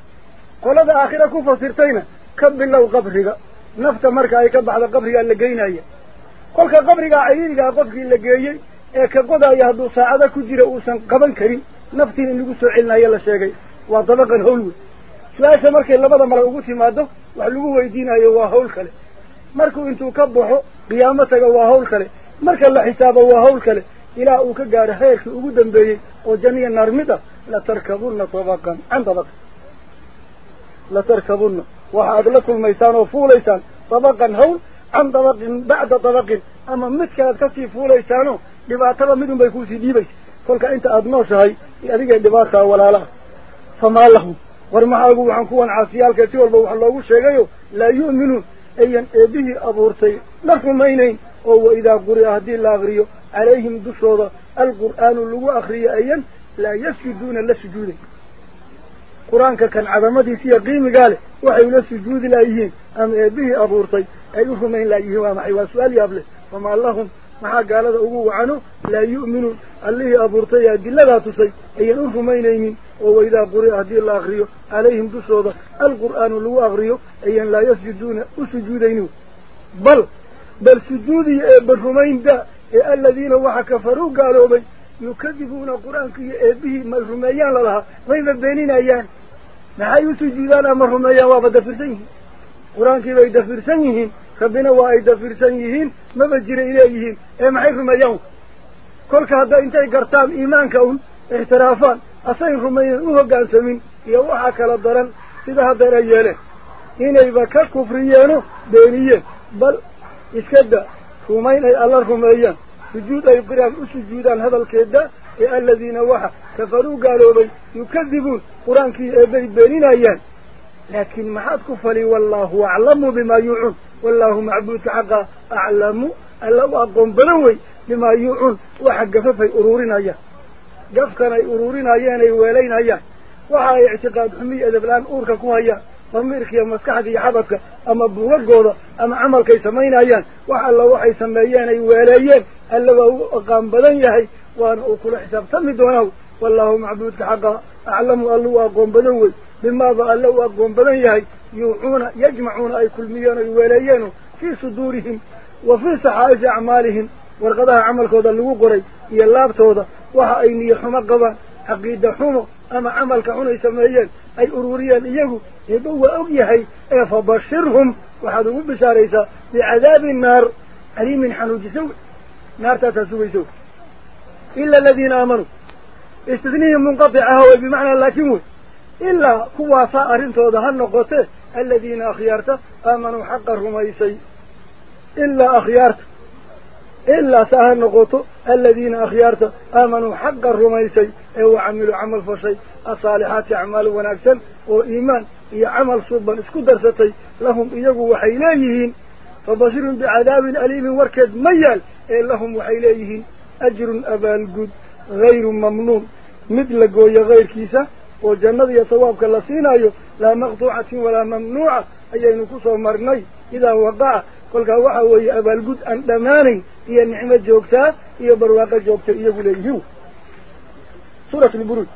qolada aakhira ku fasirtayna ka bilow qabriga nafta marka ay ka baxda qabrigaa la geynaya kolka qabrigaa ciriirigaa qofkii la geeyey ee ka qodaaya hadduu saacada ku jira uusan qaban karin naftiin in lagu soo celinayo la sheegay waa dabaqan hawl wey su-aasha markay labada malag ugu timaado wax lagu weydiinayo waa hawl kale markuu intuu ka baxo qiyaamo taga waa hawl kale gaadho heerkii ugu dambeeyey oo janiya naar mid ah latarkabunna dabaqan can dabaqin latarkabunna waxa aad la kulmaysaan oo fuulaysaan dabaqan hawl can dabaqin bacda dabaqin ama mid kalead kasii fuulaysaano dhibaatada midun bay kuusii dhiibaysa kolka inta aada nooshahay adigay dhibaataa walaalaah famaa lahum war maxaagu waxaan kuwan caasiyaalka si walba wax loogu sheegayo laa yu'minuun ayan eebihii abuurtay la rumaynayn أو وإذا قرأ هذه الأغرية عليهم دشرة القرآن اللي أخرية أيا لا يسجدون إلا سجودا القرآن كان عظمتي في قيمة قال وحي لا سجود لا يهين أم به أبورتي. أيهما لا يهين وما حيوان سؤالي أبلة. فما اللهم ما قال هذا أبو عنه لا يؤمن عليه أبورتي يدي لا تسي. أيوه أي أيهما لا يهين وإذا قرأ هذه الأغرية عليهم دشرة القرآن اللي أخرية أيا لا يسجدون أسجودينه بل بل سجودي إيه بالرمين دا إيه الذين وحا كفروا قالوا بي يكذبون القرآن كي إيه به مرميان لها. غير البينين أيان؟ ما هي سجودان مرميان وابدفر سنهين قرآن كي بيدفر سنهين ربنا وايدفر سنهين ما بجر إليهين ما هي رميان كل هذا انت قرطان إيمان كون اعترافان أصين رميان أوه قان سمين. يوحا كالدران سيدها دران يالي إنه يبكى كفريانو بينيين. بل إسكدا رومين الله رومين سجود القرآن وسجود هذا الكدا الذين وحى كفروا قالوا يكذبون. قرآن كي بيننا أيان. لكن ما حد كفلي والله أعلم بما يعون والله معبود حقا أعلم. ألا أقوم بنوي بما يعون وحق ففي أرورنا أيان. قفكنا أرورنا أيان. أي ولينا أيان. وحا اعتقاد حمي أذب الآن أوركا كوها أيان. ضميرك يا مسكحتي حبك أما بوقع أما عمل كي سمين أيان وحلا وحي سمين أي ولايين ألا هو أقام بدن يحي وأنا أقول حساب تمد ونهو. والله معبود حقا أعلم ألا هو أقام بدنوي بماذا ألا هو أقام بدن يحي يوحون يجمعون أي كل ميان أي ولايين في صدورهم وفي سحاج أعمالهم. ورقدها عمل كودا اللي وقري يلابتو دا وحا أيني حمق حقيد حمق أما عمل كعوني سمين أي أروريان إيهو يبوه أوليهي إيه فبشرهم وحدهم بشاريسا بعذاب النار أليم حنو جسو نار تتسوي سو إلا الذين آمنوا استثنيهم منقطع هوي بمعنى لكنه إلا هو صائر انتو دهان نقطه الذين أخيارته آمنوا حق الرميسي إلا أخيارته إلا صار نقطه الذين أخيارته آمنوا حق الرميسي وعملوا عملوا عمل فشي الصالحات أعمال ونأكسن وإيمان هي عمل صوبا اسكد درستي. لهم إيقوا وحيليهين فبصر بعذاب أليم وركد ميال إيه لهم وحيليهين أجر أبا القد غير ممنون. مثل قوية غير كيسة وجنة يتوابك الله سينايو لا مقطوعة ولا ممنوعة أي نقص ومرني. إذا وقع قل قوحة وهي أبا القد أن دماني. هي نعمة جوكتا هي برواقة جوكتا إيقوا ليهو سورة البرود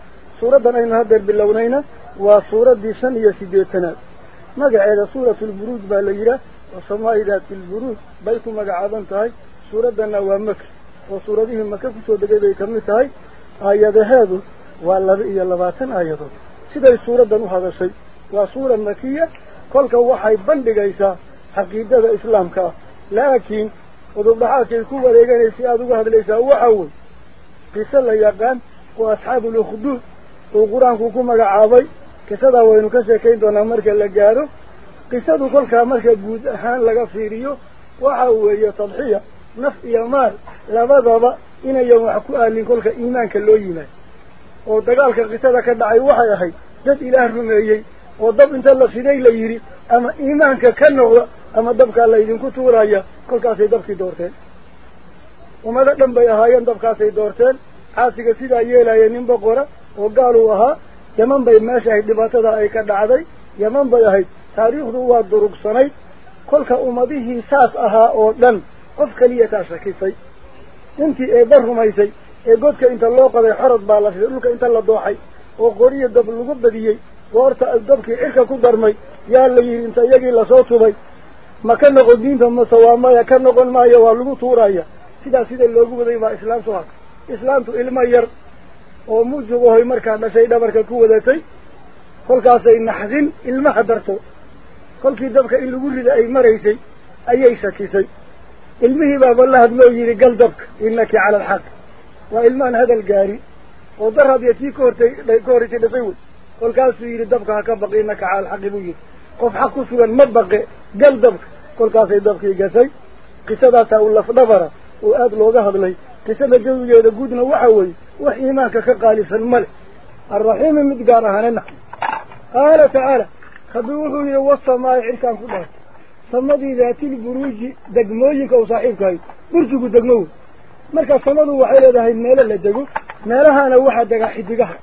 aynu haddeer bilownayna waa suuraddii shan iyo siddeetanaad magaceeda suuratu lburuuj baa la yidhaah wasamaa'i daati lburuuj bay ku magacaaban tahay suuraddanna waa maki oo suuradihii maka kusoo degay bay ka mid tahay aayadaheedu waa laba iyo labaatan aayadood siday suuraddan u hadashay waa suura makiya kolka waxay bandhigaysaa caqiidada islaamka ah laakiin udubdhaxaadkay ku wareeganaysa aada uga hadlaysaa waxa wey qiso la yaqaan oo asxaabu lukhduud sheekayn doonaa marka la gaaro qisadu kolkaa marka guud ahaan laga fiiriyo waxa weeye tadxiya naf iyo maal labadaba inayan wax ku aalin kolka iimaanka loo yimaado oo dagaalka qisada ka dhacay waxay ahayd dad ilaah rumeeyey oo dab inta la fiday la yidhi ama iimaanka ka noqda ama dabkaa laydinku tuuraya kolkaasay dabkii doorteen ummado dhan bay ahaayeen dabkaasay doorteen caasiga sidaa yeelaya nin boqora bay meesha ahayd dhibaatada ay ka dhacday yaman bay ahayd taariikhdu waa durugsanayd kolka ummadihii saas ahaa oo dhan qof keliya taa shakisay intii eebba rumaysay ee godka inta loo qoday xorod baa la fiday dhulka inta la dooxay oo qoriyo dab lagu badiyey goorta dabkii cirka ku darmay yaa la yidhi inta iyagii lasoo tubay ma ka noqon diinta mase waa maya ka noqon maayo waa lagu tuuraya sidaas sida loogu waday baa islaamtu ha islaamtu ilmo yar oo mujubahoy markaa dhashay dhabarka ku wadatay kolkaasay naxdin ilmaha darto kolkii dabka in lagu rida ay maraysay ayay shakisay ilmihii baaba la hadloo yidhi gal dabka inaki cala alxaq waa ilmaan hadal gaari oo darad iyo tii ka hortay ka horraysay dhashay wey kolkaasuu yidhi dabka ha ka baqi inaka cala alxaqi buu yidhi qof xaq ku sugan ma baqe gal dabka kolkaasay dabkii gashay qisadaasaa u lafdhabara oo aada looga hadlay qisada jawigeeda guudna waxa weeye ahaanena qaala tacaala rabbi wuxuu yihi wasamaa'i cirkaan ku dhaartay samadii daatilburuuji degmooyinka uu saaxiibkahay burjigu degmo wey marka samadu waxay leedahay meelo la dego meelahaana waxaa dega xidigaha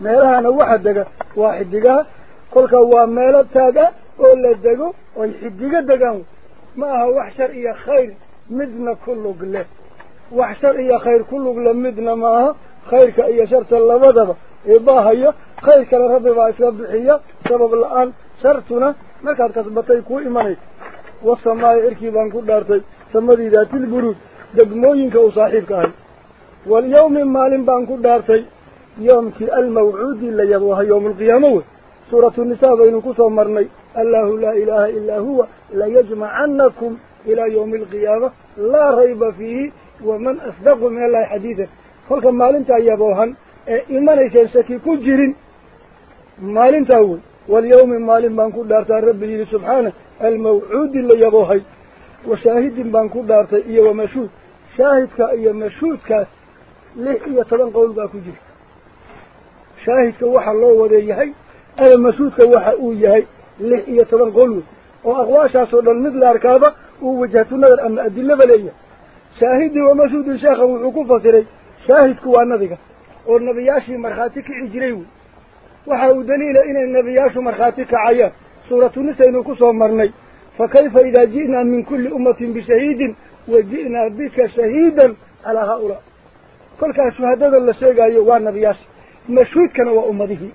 meelahaana waxa dega waa xidigaha kolka waa meelo taag ah oo la dego oy xidigo degaan ma aha wax shar iyo khayr midna ku lug leh wax shar iyo khayr ku lug le midna ma aha خيرك إيا شرط اللمدبة إباها إيا خيرك لربي بعيس رب الحياة سبب الآن شرطنا. مكاد كثبتي كو إيماني. والسماء إركي بانكو دارتي. سمدي ذات البرود. دب موينك وصاحبك هاي واليوم المالين بانكو دارتي. يوم كي الموعود اللي يضوها يوم القيامة. سورة النساء بين بينكو سمرني. الله لا إله إلا هو. ليجمعنكم إلى يوم القيامة. لا ريب فيه. ومن أصدق من الله حديثه كل كم مال انت يبوهن إما نيسكي كل جرين مال انت أول واليوم مال ما نكون دارت ربي سبحانه الموعود اللي يبوهي وشاهد ما نكون دارتا إيه ومشوت شاهد كأي مشهود ك ليه يتلون قول ذاك جرين شاهد كوح الله وديهي المشهود كوح أويهي ليه يتلون قول وأغواش عصر المدل أركابة ووجهة نظر أن أدل بليه شاهدي ومشهود الشيخ وعقوفة سري شاهدك ونبي ياشي مرخاتك عجريو وحاو دليل إن ياشي مرخاتك عيا سورة نسين وكسوا ومرني فكيف إذا جئنا من كل أمة بشهيد وجئنا بك شهيدا على هؤلاء كل شهداء الله شيقا يوان ياشي مشويت كان وأمته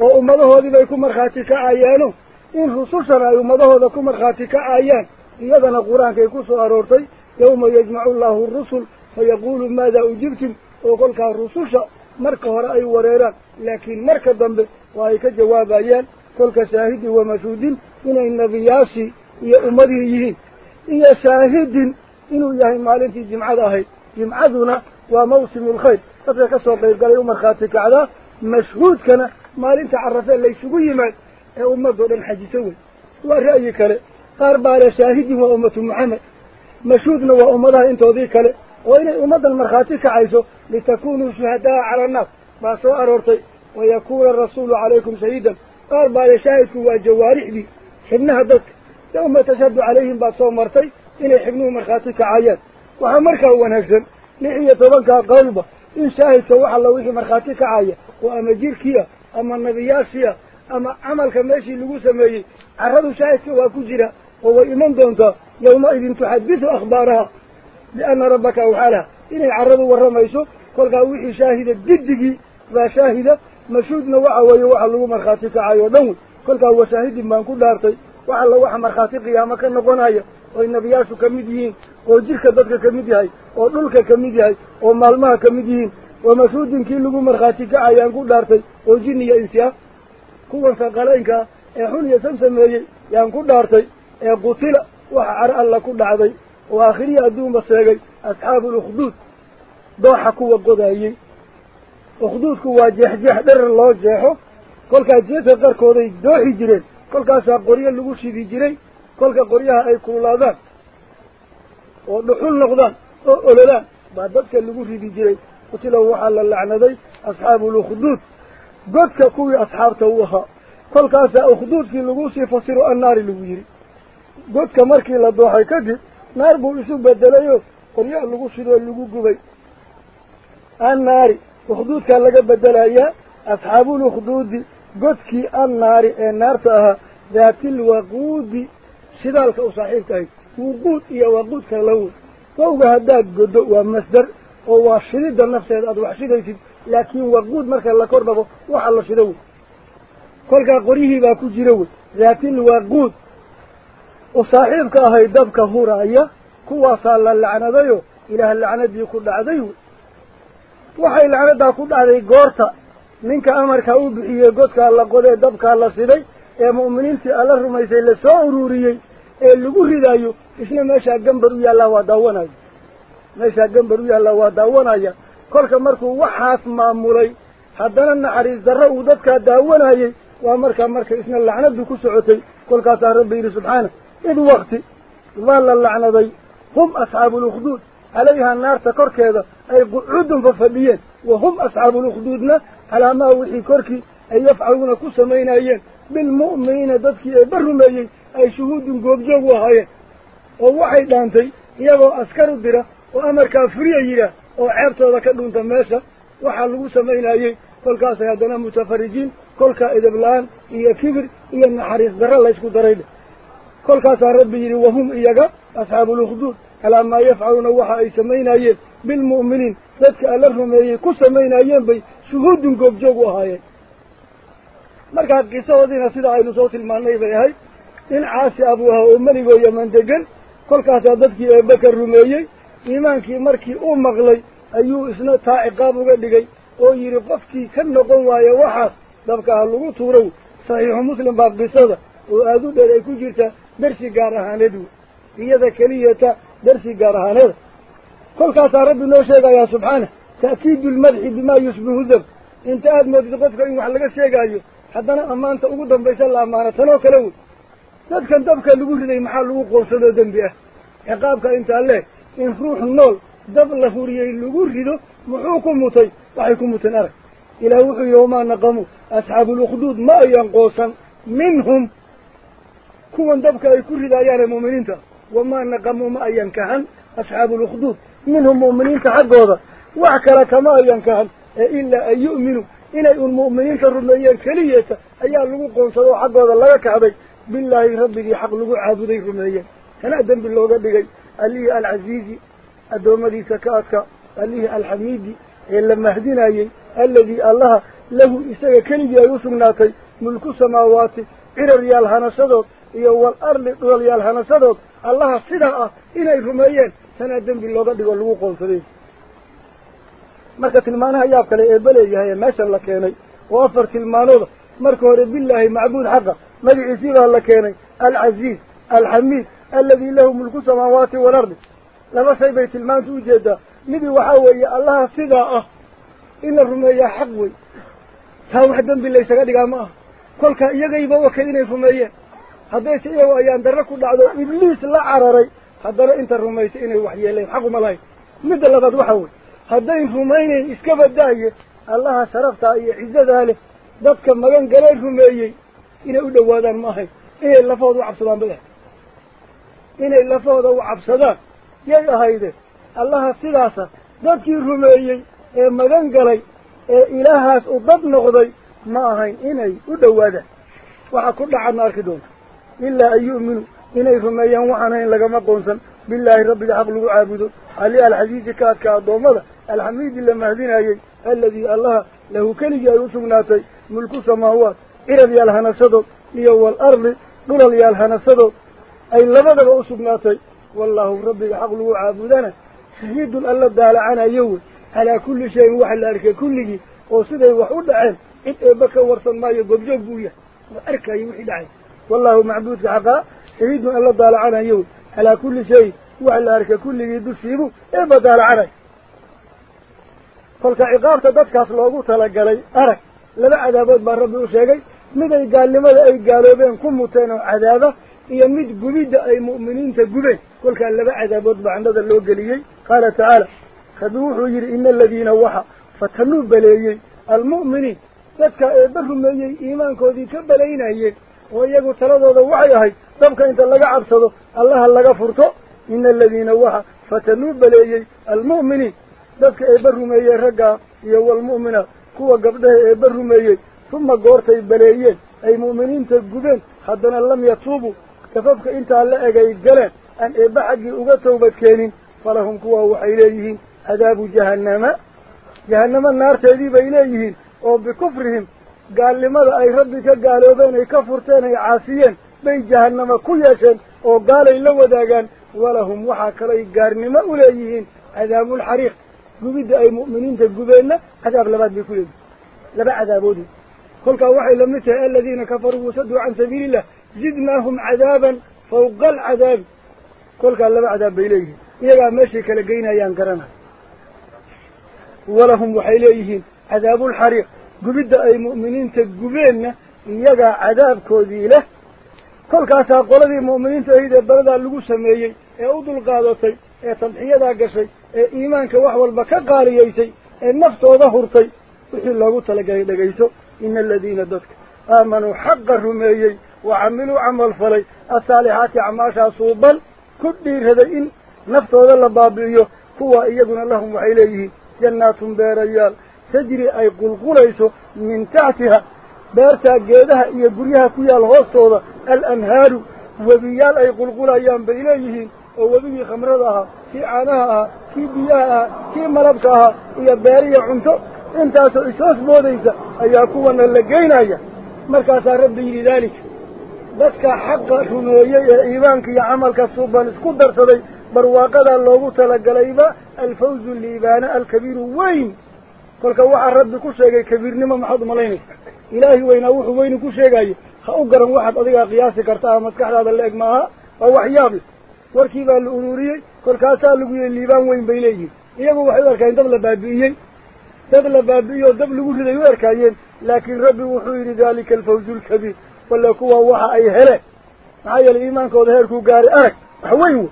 وأمته هذه بيكون مرخاتك عيانه إن رسوسنا أمته هذا كمرخاتك عيان يدنا قرآن كيكسوا أرورتي يوم يجمع الله الرسل فيقول ماذا أجبتم؟ وقل كان رسوشا مركة رأي وريرا لكن مركة ضمب وهيك جواب أيان. كل كشاهد ومشهود. إن النبي ياسي يا أمريه يا شاهد إنه يهي معلنتي جمعة هاي جمعتنا وموسم الخير. فقد كسر طيب. الله يبقى يوم الخاتك على مشهود كان. مالتي عرفان ليس بي مال يا أمة دول الحج سوي. ورأيك قارب على شاهد وأمة محمد. مشهودنا وأمة انت وذيك وإن أمد المرخاتك عايزه لتكونوا شهداء على الناس. ما سوء الرطي ويكون الرسول عليكم سيدا قال بايا شاهدك وجوارح لي حبنها بك. يوم تشد عليهم باسوء مرتي إلي حبنوا مرخاتك عايات وعمرك هو نهزم لعية بك قلبة. إن شاهدك وحا لويه مرخاتك عاية وأما جيركيا أما النبياسيا أما عملك ماشي لغو سميه عرضوا شاهدك وكجرة وهو إمام دونتا. يوم إذن تحدث أخبارها. Lianna rabbaka awxaa laha inay carradu warramayso kolkaa wixii shaahida diddigii baa shaahida mashuudna waxa weeye waxa lagu markhaati kacayo o dhan wey kolkaa washaahidin baan ku dhaartay wax alla waxa markhaati qiyaamo ka noqonaya oy nebiyaashu ka mid yihiin oo jirka dadka ka mid yahay oo dhulka ka mid yahay oo maalmaha ka mid yihiin waa mashuudinkii lagu markhaati kacayaan ku dhaartay oo jin iyo insi ah kuwan saqalaynkaa ee xun iyo san sameeyey yaan ku dhaartay ee qutila waxa caro alla ku dhacday وآخرية الدومة سيقول أصحاب الأخدود. ضحكوا وقضايين أخدود كوا جح جح در الله جحو كل كاجيت أقر كوضي دوحي جرين. كل كاسا قرية اللقوشي دي جرين. كل كا قرية أي كولادان. ونحول نقضان. أولا بعدك اللقوشي دي جرين. وتلو وحال اللعنة دي أصحاب الأخدود. قدك كوي أصحاب توها. كل كاسا أخدود في اللقوشي فصيروا النار اللقوشي قدك مركي لدوحي كجي shidoo lagu gubay annaari ukhduudkaa laga bedelayaa asxaabulukhduudi godkii annaari ee naarta ahaa daatilwaquudi shidaalka u saaxiibka ahayd wuquud iyo waquud kala la wey wawga haddaad goddo waa masdar oo waa shididda nafteeda aada wax shidaysid laakiin waquud marka la kor dhabo waxa la shido wey kolkaa qoryihii baa ku jira wey daatilwaquud la lacnadayo ilaah lacnadii ku dhacday wey waxay lacnadaa ku dhacday goorta ninka amarka u bixiyey godkaa la qodee dabkaa la siday ee mu'miniintii alla rumaysay la soo ururiyey ee lagu ridaayo isna meeshaa gambar u yaallaa waa daawanaya meeshaa gambar u yaallaa waa daawanaya kolka markuu waxaas maamulay haddana naxariis darro uu dadkaa daawanayey waa markaa marka isna lacnadu ku socotay kolkaasaa rabbi yidhi subxaana إن وقت ظل اللعنة بي. هم أصحاب الأخدود. عليها النار تكر كذا أي قعود ففبيا وهم أصحاب الأخدودنا. على ما وحي كركي أي يفعلون كسا مين بالمؤمنين ذاتك أي برهم أي شهود قوب جوها أيان ووحي دانتي. يبو أسكر الدرة. وأمر كافرية يلا وعبت ذاك دون تماسة وحلو سمين أيان كل كاسي هدنا متفرجين. كل كائد بلان. إيا كبر. إيا النحريس درا الله يسكو دريده iyaga asxaabu lukhduud calaa maa yafcaluuna waxa ay samaynayeen bilmu'miniin dadka alla rumeeyey ku samaynayeen bay shuhuudun goobjoog u ahaayeen markaa qisadoodiina sidaa aynu soo tilmaanay bay ahayd in caasi abuu ahaa oo meligoo yaman degan kolkaasaa dadkii eebbe ka rumeeyey iimaankii markii uu maqlay ayuu isna taa ciqaab uga dhigay oo yidhi qofkii ka noqon waayo waxaas dabka ha lagu tuurow saxiixu muslim baa qisada oo aada u dheer ay ku jirtaa wey iyada keliyata darsi gaar ahaaneeda kolkaasaa rabbi noo sheegayaa subxaana ta'kiidu lmadxi bimaa yushbihu dab inta aada moodid qofka in wax laga sheegaayo haddana ammaanta ugu dambaysa la ammaano tanoo kale wey dadkan dabka lagu riday maxaa lagu qoorsadoo dembi ah ciqaabka intaa leh in ruux nool dab la huriyey lagu rido muxuu ku mutay waxay ku muteen arag ilaah wuxuu yihi wamaa naqamu asxaabuulukhduud ma ayan qoosan minhum كون دبك أي كل ذا يان المؤمنين وما نقموا ما ينكهن أصحاب الأخدود. منهم مؤمنين حق هذا. وعكر كما ينكهن إيه إلا أن يؤمنوا. إن المؤمنين الرنية الكلية أيها اللقوقون صلوا حق هذا الله كعبي بالله ربك حق لقوق عابدي الرنية هنا أدن بالله ربكي أليه العزيزي أدوم ذي سكاكا أليه الحميدي إلا مهدنا يي الذي الله له إساق يوسف ناتي. ملك السماوات إلى الريال هنا صدق iyo wal arli dhulalyaal hanashadood allaha sidaa ah inay rumeeyeen tanaa dembi looga dhigo lagu qoonsaday marka tilmaanaha yaab kale eebba leeyahay ee meeshan la keenay oo afar tilmaanooda marka hore bilaahi macbuud xaqa magaciisii baa la keenay alcasiiz alxamiid alladii lahu mulku samaawaati waalardi laba shay bay tilmaantu ujeedaa midii waxaa weeye allaha sidaa ah in la rumeeyaa xaq wey taa wax dembi laysaga dhigaa ma aha kolka iyagayba wakay inay rumeeyeen هديت إياه وأيان درك ودعوه إبليس لا عرري هذا أنت الروميت إني وحي لي حق ملاي مد الله ضد وحوي هذا الروميني إسكب الداية الله شرفت أي عزة ذلك ضبك مجن جلال الروميني إن أود وادا ما هي إيه اللي فوضى عبد سلام بله إن اللي فوضى عبد سلام يلا هيدا الله سلاسة ضبك الروميني مجن جلال إلهه أضبط نقضي ما هي إني أود وادا وحكون عنا كده إلا أن يؤمنوا. إنه ثم ينوحنا إن لك مقونسا. بالله رب العقل وعابده علي الحديث كاكا دومضة الحميد لما هدين أيه الذي الله له كان يوسم ناتي. ملك السماوات. إرد يالهنا صدو إيو الأرض. قلل يالهنا صدو أي لبدا بأسوب ناتي. والله رب العقل وعابدنا شهيد الله دال عنا يوه على كل شيء واحد لارك كله. وصده وحود عين. إبقى ورصا ما يقب جبوية وأركا يوحي العين والله معبود حقا شهيد الله دال عنا يوم. على كل شيء. وعلى أرك كل يد سيبو إيه بدال عنا فلك عقاب تدد كاسلوغو تلقى لي أرك. لبا عذابات من ربي وشيقي. ماذا يقال لماذا أي قالوا بين كم متين عذابه هي ميت قبيد أي مؤمنين تقبين كل كان لبا عذابات بعند ذا اللوغ لي قال تعالى خذوه حجر إن الذين وحى. فتنوب بليه المؤمنين. ذاتك إيه بهم إيمان كودي كبلينا إيه ahayd dabka inta laga cabsado allaha laga furto ina aladiina waxa fatanuu baleeyey almu'miniin dadka eebba rumeeyey raggaa iyo walmu'minaat kuwa gabdhaha eebba rumeeyey uma goortay baleeyeen ay mu'miniinta gubeen haddana lam yatuubuu kafafka intaa la egay galeen aan eebba xaggii uga towbad keenin falahum kuwa waxay leeyihiin cadaabu jahannama jahannama naarteedii bay leeyihiin oo bikufrihim قال لماذا أي ربي كقالوا بيني كفرتين أي عاسيين بي جهنم كيشن وقال إلا وداقان ولهم وحاك لي قارن ما أوليهين عذاب الحريق قبيد أي مؤمنين تقبيننا عذاب لبعد بكلهم لبعد عذابوني خلق وحي لم نتهى الذين كفروا وسدوا عن سبيل الله زدناهم عذابا فوق العذاب خلق لبعد عذاب إليه إذا ماشيك لقينا يانقرنا ولهم وحي إليهين عذاب الحريق gubidda ay mu'miniinta gubeenna iyagaa cadaabkoodii leh kolkaasaa qoladii mu'miniinta ahayd ee baladaa lagu sameeyey ee u dulqaadatay ee tadxiyadaa gashay ee iimaanka wax walba ka qaaliyaysay ee naftooda hurtay wixii loogu talagalay dhegayso ina aladiina dadka aamanuu xaqa rumeeyey camal falay asaalixaati acmaashaa suuban ku dhiiraday in naftooda la baabi'iyo kuwa iyaguna lahum waxay leeyihiin jannaatun beerayaal تجري أي قلقليسو من تحتها. بارتا قيدها إيا قريها كيا الغصوضة. الأنهار وبيال أي قلقليان بإليه. وبي خمرضها في عناها في بياها في ملبسها. إيا بارية عمتو انت اسوس موديسة أي أكوانا اللقين أيا مركز ربي لذلك بس كحق شنوية إيمانك عمل عملك الصبان اسكدر صدي برواقة اللوغو تلقى الفوز الليبان الكبير وين؟ Ku sheegayo ha u garan waxaad adigaa qiyaasi karta ah maskaxdaada la eg maaha waa wax yaab leh warkii baa la ururiyey kolkaasaa lagu yihi liibaan weyn bay leeyihin iyagu waxay u arkaayeen dab la baabi'iyey dab la baabi'iyey oo dab lagu riday u arkaayeen laakiin rabbi wuxuu yidhi daalika alfawzu alkabiir walla kuwa waxa ay heleen maxaa yeelay iimaankooda heerkuu gaaray arag wax weyn wey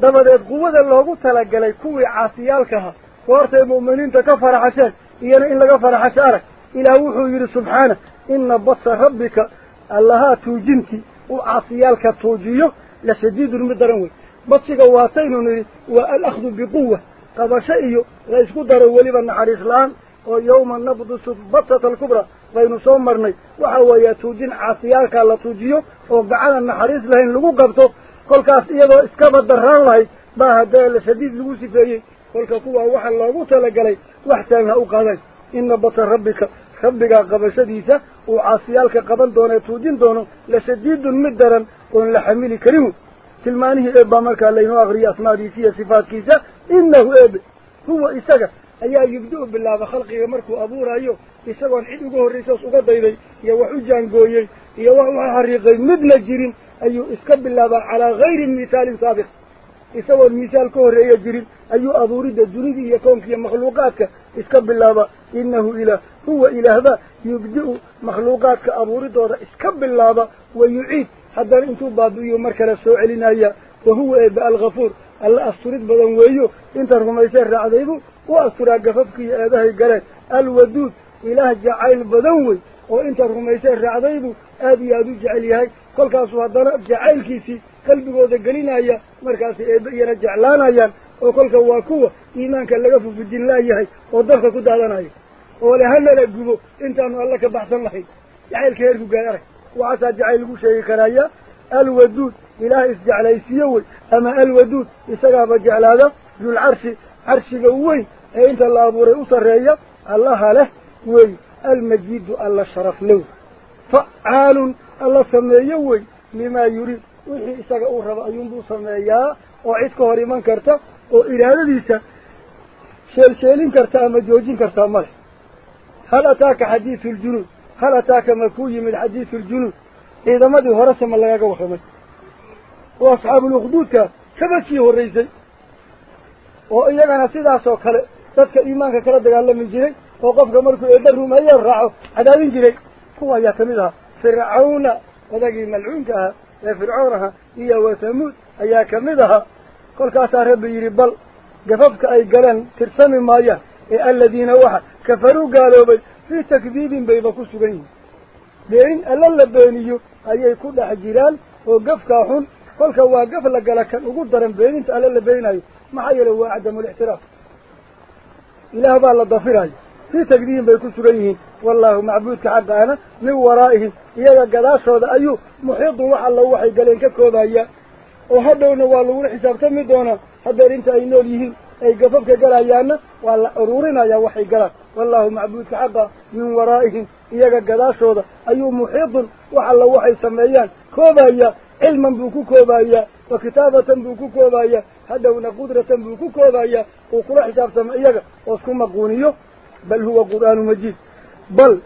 dabadeed quwada loogu talagalay kuwii caasiyaalkaha goortay mu'miniinta ka faraxasheen iyana in laga faraxasho arag ilaah wuxuu yidhi subxaana ina batsa rabbika allahaa tuujintii u caasiyaalka tuujiyo la shadiidun mid daran wey badsiga waataynu nidhi waa alakhdu biquwa qabasho iyo la isku daro weliba naxariis la-aan oo yawma nabdusu batata alkubra baynu soo marnay waxa weeya tuujin caasiyaalkaa la tuujiyo oo gacana naxariis lahayn lagu rabbika rabbigaa qabashadiisa uu caasiyaalka qaban doono ee tuujin doono la shadiidun mid daran oon la xamili karin wey tilmaanihii eebbaa markaa laynoo aqriyay asmaadiisa iyo sifaadkiisa inahu eebe huwa isaga ayaa yubdi-u bilaaba khalqiga markuu abuuraayo isagoon cid uga horraysaos uga dayday iyo wax u jaangooyey iyo wax uxa xariiqay midna jirin ayuu iska bilaabaa calaa gayri mithaalin saabiq يسوى المثال كهر أي جريب أي أضورد الجريب يكون في مخلوقاتك إسكب الله إنه إله هو إله ذا يبدأ مخلوقاتك أضورد هذا إسكب الله ويعيد حتى أنتم بعضوا يوم مركز سوء لنا وهو إباء الغفور الله أسترد بضان ويهو إنت رغم يسير عذيبه وأسترى قففك يا هذا القرات الودود إله جعيل بضانوي وإنت رغم يسير عذيبه أبي أبي جعيل يهي قل كاسو هذا جعيل كيسي gelinaya markaasay eebbe iyana jeclaanayaan oo kolka waa kuwa iimaanka laga fufujin laayahay oo dabka ku daadanaya oo le hanala gubo intaanu alla ka baxsan lahayn jacaylka heerku gaay arag waxaasaa jacayl lagu sheegi karaya alwaduud ilaah isjeclaysiiyo wey ama alwaduud isagaaba jeclaada dulcarshi carshiga weyn ee inta la abuuray u sarreeya allaha leh wey almajiidu alla sharaf low facaalun alla sameeyo wey limaa yuriid isaga uu rabo ayuunbuu sameeyaa oo cid ka hor iman karta oo iraadadiisa sheelsheelin karta ama joojin kartaa male hal ataaka xadiidu ljunuud hal ataaka ma kuu yimid xadiisu ljunuud ciidamadii horese ma lagaga warramay oo asxaabuulukhduudka kaba sii horraysay oo iyagana sidaasoo kale dadka iimaanka kala dagaalami jiray oo qofka markuu eebba rumeeye raaco cadaadin jiray kuwa ayaa kamid ahaa fircawna odagii malcuunka ahaa فرعونها هي وثمود هي كمدها قل كاسار ربي يربل قففك أي قلن ترسم مايا أي الذين وحا كفروا قالوا بي في تكذيب بي بكسو بيه لأن ألا اللبانيو أي كل حجيران وقفك أحن قل كواقف لك لكن وقدر بي أنت ألا اللبانيو ما حيالوا عدم الاحتراف إله هذا ضفره takdiibin bay ku sugan yihiin wallaahu macbuudka xaqaana min waraa'ihim iyaga gadaashooda ayuu muxiidun wax alla waxay galeen ka koobaya oo hadhowna waa lagula xisaabtami doonaa haddeer inta ay nool yihiin ay gafafka galayaanna waa la uruurinayaa waxay galaan wallaahu macbuudka xaqa min waraa'ihim iyaga gadaashooda ayuu muxiidun wax alla waxay sameeyaan koobaya cilman buu ku koobayaa wa kitaabatan buu ku koobayaa hadhowna qudratan buu ku koobayaa uu kula xisaabtamo iyaga oo isku maquuniyo bal huwa qur'aanu majiid bal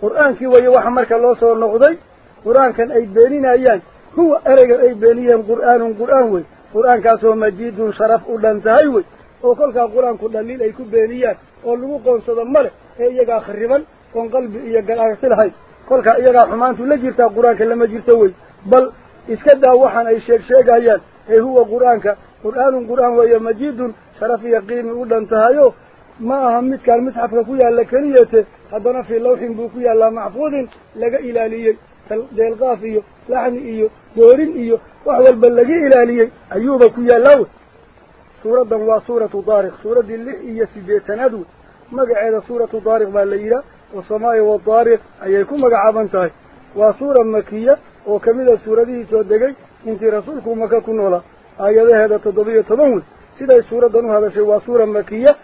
qur'aankii waye waxa marka loo soo noqday qur'aankan ay beeninayaan huwa ereygan ay beeniyeen qur'aanun qur'aan wey qur'aankaasoo majiidun sharaf u dhan tahay wey oo kolkaa qur-aanku dhaliil ay ku beeniyaan oo lagu qoonsado male ee iyagaa khariban oon qalbi iyo galaarsi lahayn kolkaa iyagaa xumaantu la jirtaa qur-aanka lama jirto wey bal iska daa waxaan ay sheeg sheegayaan ee huwa qur-aanka qur'aanun qur'aan weeye majiidun sharaf iyo qiimi u dhan tahayo ما أهمت كان متحف لكويا لكنية هذا في اللوح بوكويا لا محفوظ لقى إلاليه دي القافي لحن إيو دورين إيه وحوال بلقي إلاليه أيوب كويا لو. سورة دموا سورة ضارق سورة اللي إيه سيدي تنادو مقع إذا سورة طارق بالليلة والسماء والضارق أيكم مقع عبانتاي وسورة مكية. وكمل سورة دي تودقي إنت رسولكم مكا كنولا. آيادة هذا تضبية تضمون سيدي سورة دموا هذا شيء. وسورة مكية.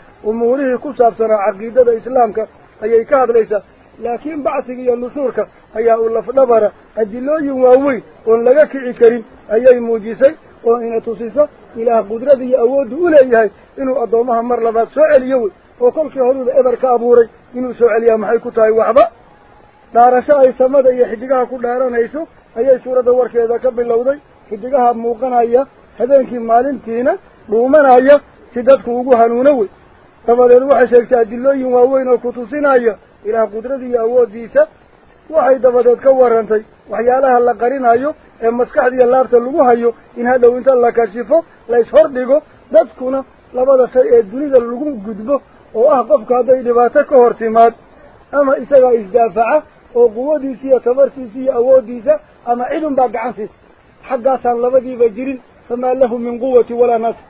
Islaamka ayay ka hadlaysaa laakiin bacsiga iyo nushuurka ayaa u lafdhabara adilooyin waaweyn oon laga kici karin ayay muujisay oo ina tusiso ilaah qudrada iyo awooddu u leeyahay inuu addoommaha mar labaad soo celiyo wey oo kolkii horuuba eber ka abuuray inuu soo celiyaa maxay ku tahay waxba dhaarasho ay samada iyo xidigaha ku dhaaranayso ayay suuradda warkeeda ka bilowday xidigaha muuqanaya habeenkii maalintiina dhuumanaya si dadku ugu hanuuno wey dabadeed waxay sheegtay adilooyin waaweyn oo ku tusinaya ilaah qudrada iyo awooddiisa waxay dabadeed ka warrantay waxyaalaha la qarinayo ee maskaxda iyo laabta lagu hayo in hadhow inta la kashifo la ishordhigo dadkuna labada shay ee dunida lagu gudbo oo ah qofka hadday dhibaato ka hor timaad ama isagaa isdaafaca oo quwadiisa iyo tabartiisa iyo awooddiisa ama cidun baa gacan siisa xaggaasaan labadiiba jirin famaa lahu min quwati walaa nasr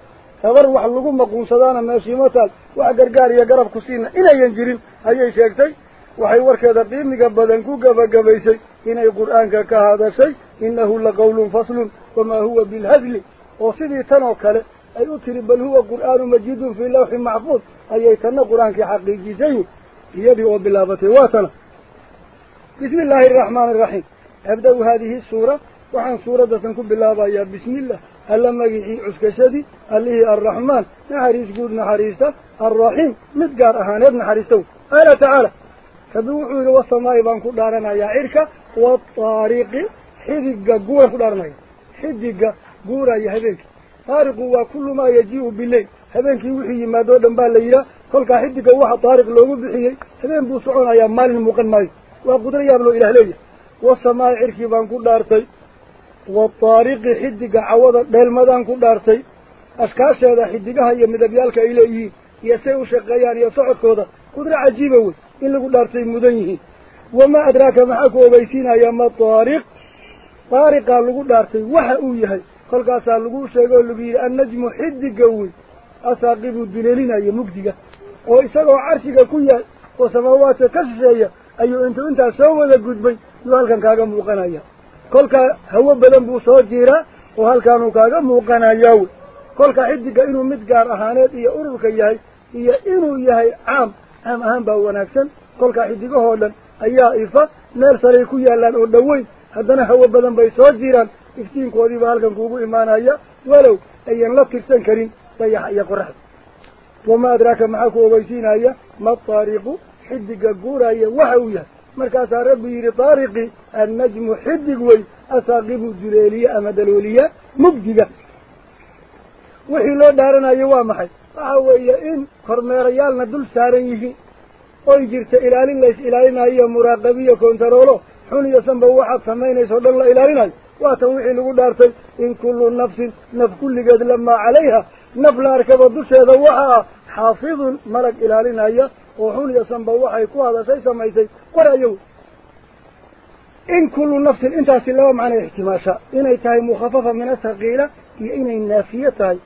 تبر واحد لقوم بقول صدانا ماشي مثال واحد قال يا جرب كسينا. إلى ينجرين. هاي شيء شيء وهاي ورك هذا بيم جبدان كوجب جب شيء هنا القرآن كهذا شيء. إنه لقول فصل. وما هو بالهذل وصدي تناكله أي تريب بل هو قرآن مجيد في لوح محفوظ. أي تنا قرآن كحقيقي زيه يبي وبلا واتنا. بسم الله الرحمن الرحيم. أبدأ هذه السورة. وعن سورة تنكب بلا يا بسم الله. Guud naxariista alraxiim mid gaar ahaaneed naxariistow qaala tacaala rabbi wuxuu yidhi wasamaa'i baan ku dhaaranayaa cirka waataariqi xidigga guuraan ku dhaaranaya xidigga guuraya habeenkii taariqu waa kullu maa yajii'u bileyl habeenkii wixii yimaadoo dhan baa la yidhaah kolkaa xidigga waxa taariq loogu bixiyey habeen buu soconayaa maalin muuqan maayo waa qudro yaab loo ilaah leeyahay wasamaa'i cirkii baan ku dhaartay ay leeyihiin iyo say u shaqeeyaan iyo socodkooda qudro cajiiba wey in lagu dhaartay mudan yihiin wamaa adraaka maxaa ku ogeysiinaya ma taariq taariqaa lagu dhaartay waxa uu yahay kolkaasaa lagu sheegay oo lagu yidhi annajmu xidiga wey asaaqibu duleelinaya mugdiga oo isagoo carshiga ku yaal oo samaawaadka ka shisheeya ayuu intuu intaas soo wada gudbay yuu halkan kaaga muuqanaya kolkaa hawo badan buu soo jiiraa oo halkaanuu kaaga muuqanayaa wey kolka xidiga inuu mid gaar ahaaneed iyo ururka yahay iyo inuu yahay caam caam ahaan baa wanaagsan. Kolkaa xidigahoo dhan ayaa ifa meel saray ku yaallaan oo dhoweyn. Haddana hawo badan bay soo jiraan iftiinkoodiiba halkan kuugu imaanaya walow ayan la tirsan karin dayaxa iyo qoraxda. Wamaa adraaka maxaa ku ogeysiinaya? Ma taariqu xidiga guuraya waxa uu yahay rabbi yidhi taariqi annajmu xidig wey asaaqibu duleeliye ama dalooliya mugdiga wixii loo dhaaranayo waa maxay waxa weeye in kormeerayaalna dul saaran yihiin oy jirta ilaalin la is ilaalinayo muraaqabiyo kontaroolo xun iyo sanba waxaad samaynayso o dhan la ilaalinayo waa tan wixii lagu dhaartay in kullu nafsin naf kulligeed lamaa calayha naf la arkaba dusheeda waxa ah xaafidun malag ilaalinaya وحول يا صنبا وحي كوهذا سيسا ما يسي ولا يو. إن كل نفس إنت سلوه معنى احتماسا إنه تاي مخففة من الثقيلة. إنه النافية تاي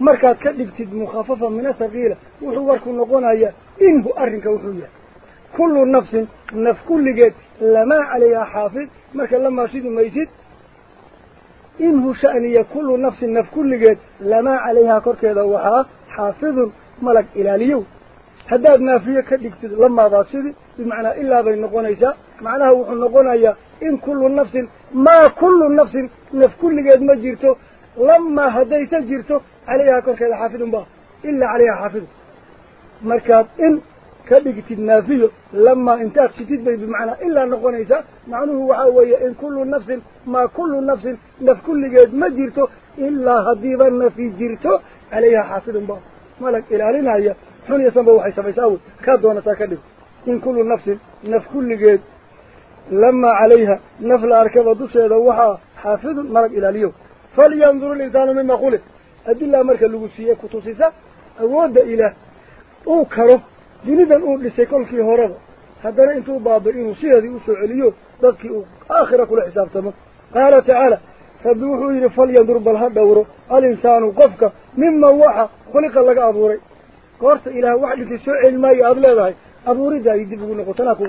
مركا تكلبت مخففة من الثقيلة. وحوارك النقونا إن إنه أرنك وحوية كل نفس نف كل جد لما عليها حافظ. مركا لما شيد ما يسيد إنه شأني كل نفس نف كل جد لما عليها كركي دوحها حافظ. ملك إلى اليوم. هداد ما فيه كدكت لما ضاسيدي بمعنى إلا بين نقونيسا. معناها وحن نقونايا إن كل نفس ما كل نفس نف كل قد ما جيرتو لما هديت جيرتو عليها كل كده حافظ با. إلا عليها حافظ. مركات إن كدكت النافية لما انتاك ستيد بي بمعنى إلا نقونيسا معناه وحاوية إن كل نفس ما كل نفس نف كل قد ما جيرتو إلا هديبا ما في جيرتو عليها حافظ با. ملك إلى علينا حني سنبه وحي سبيساو كادونا تاكدف إن كل نفس نف كل جيد لما عليها نفل أركب دوس يدوحا حافظ مرق إلى اليوم فلينظر الإنسان مما قوله أدلا مرك اللغوثية كتوسيسة أود إلى أوكره جنيدا أود لسيكون في هورب حدنا إنتو بابرين وصيها ذي أسوع اليوم بكي آخر كل حساب تمام قال تعالى فبوحوا إلى فلينظر بالهار دوره الإنسان وقفك مما وحا خلق لك أبوري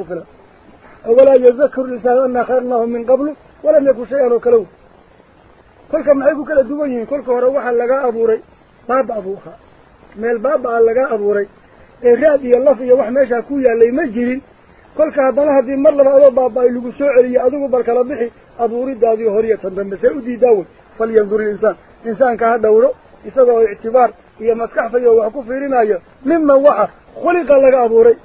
filan awalaa yazakaru linsaanu anaa khalaqnaahu min qablu walam yakun shay-an oo kale wey kolka maxay ku kala duwan yihiin kolka hore waxaa lagaa abuuray baaba buu ahaa meel baaba-a lagaa abuuray ee raad iyo laf iyo wax meeshaa ku yaalay ma jirin kolka haddana haddii mar laba adoo baaba-ay lagu soo celiyo adigu bal kala bixi abuuridaadii horiyo tan dambe see u diidaa wey falyandur ilinsaan insaanka ha dhowro isagoo ictibaar هي مسكح فيها وحكوف في رماية مما وحى خلق لك يا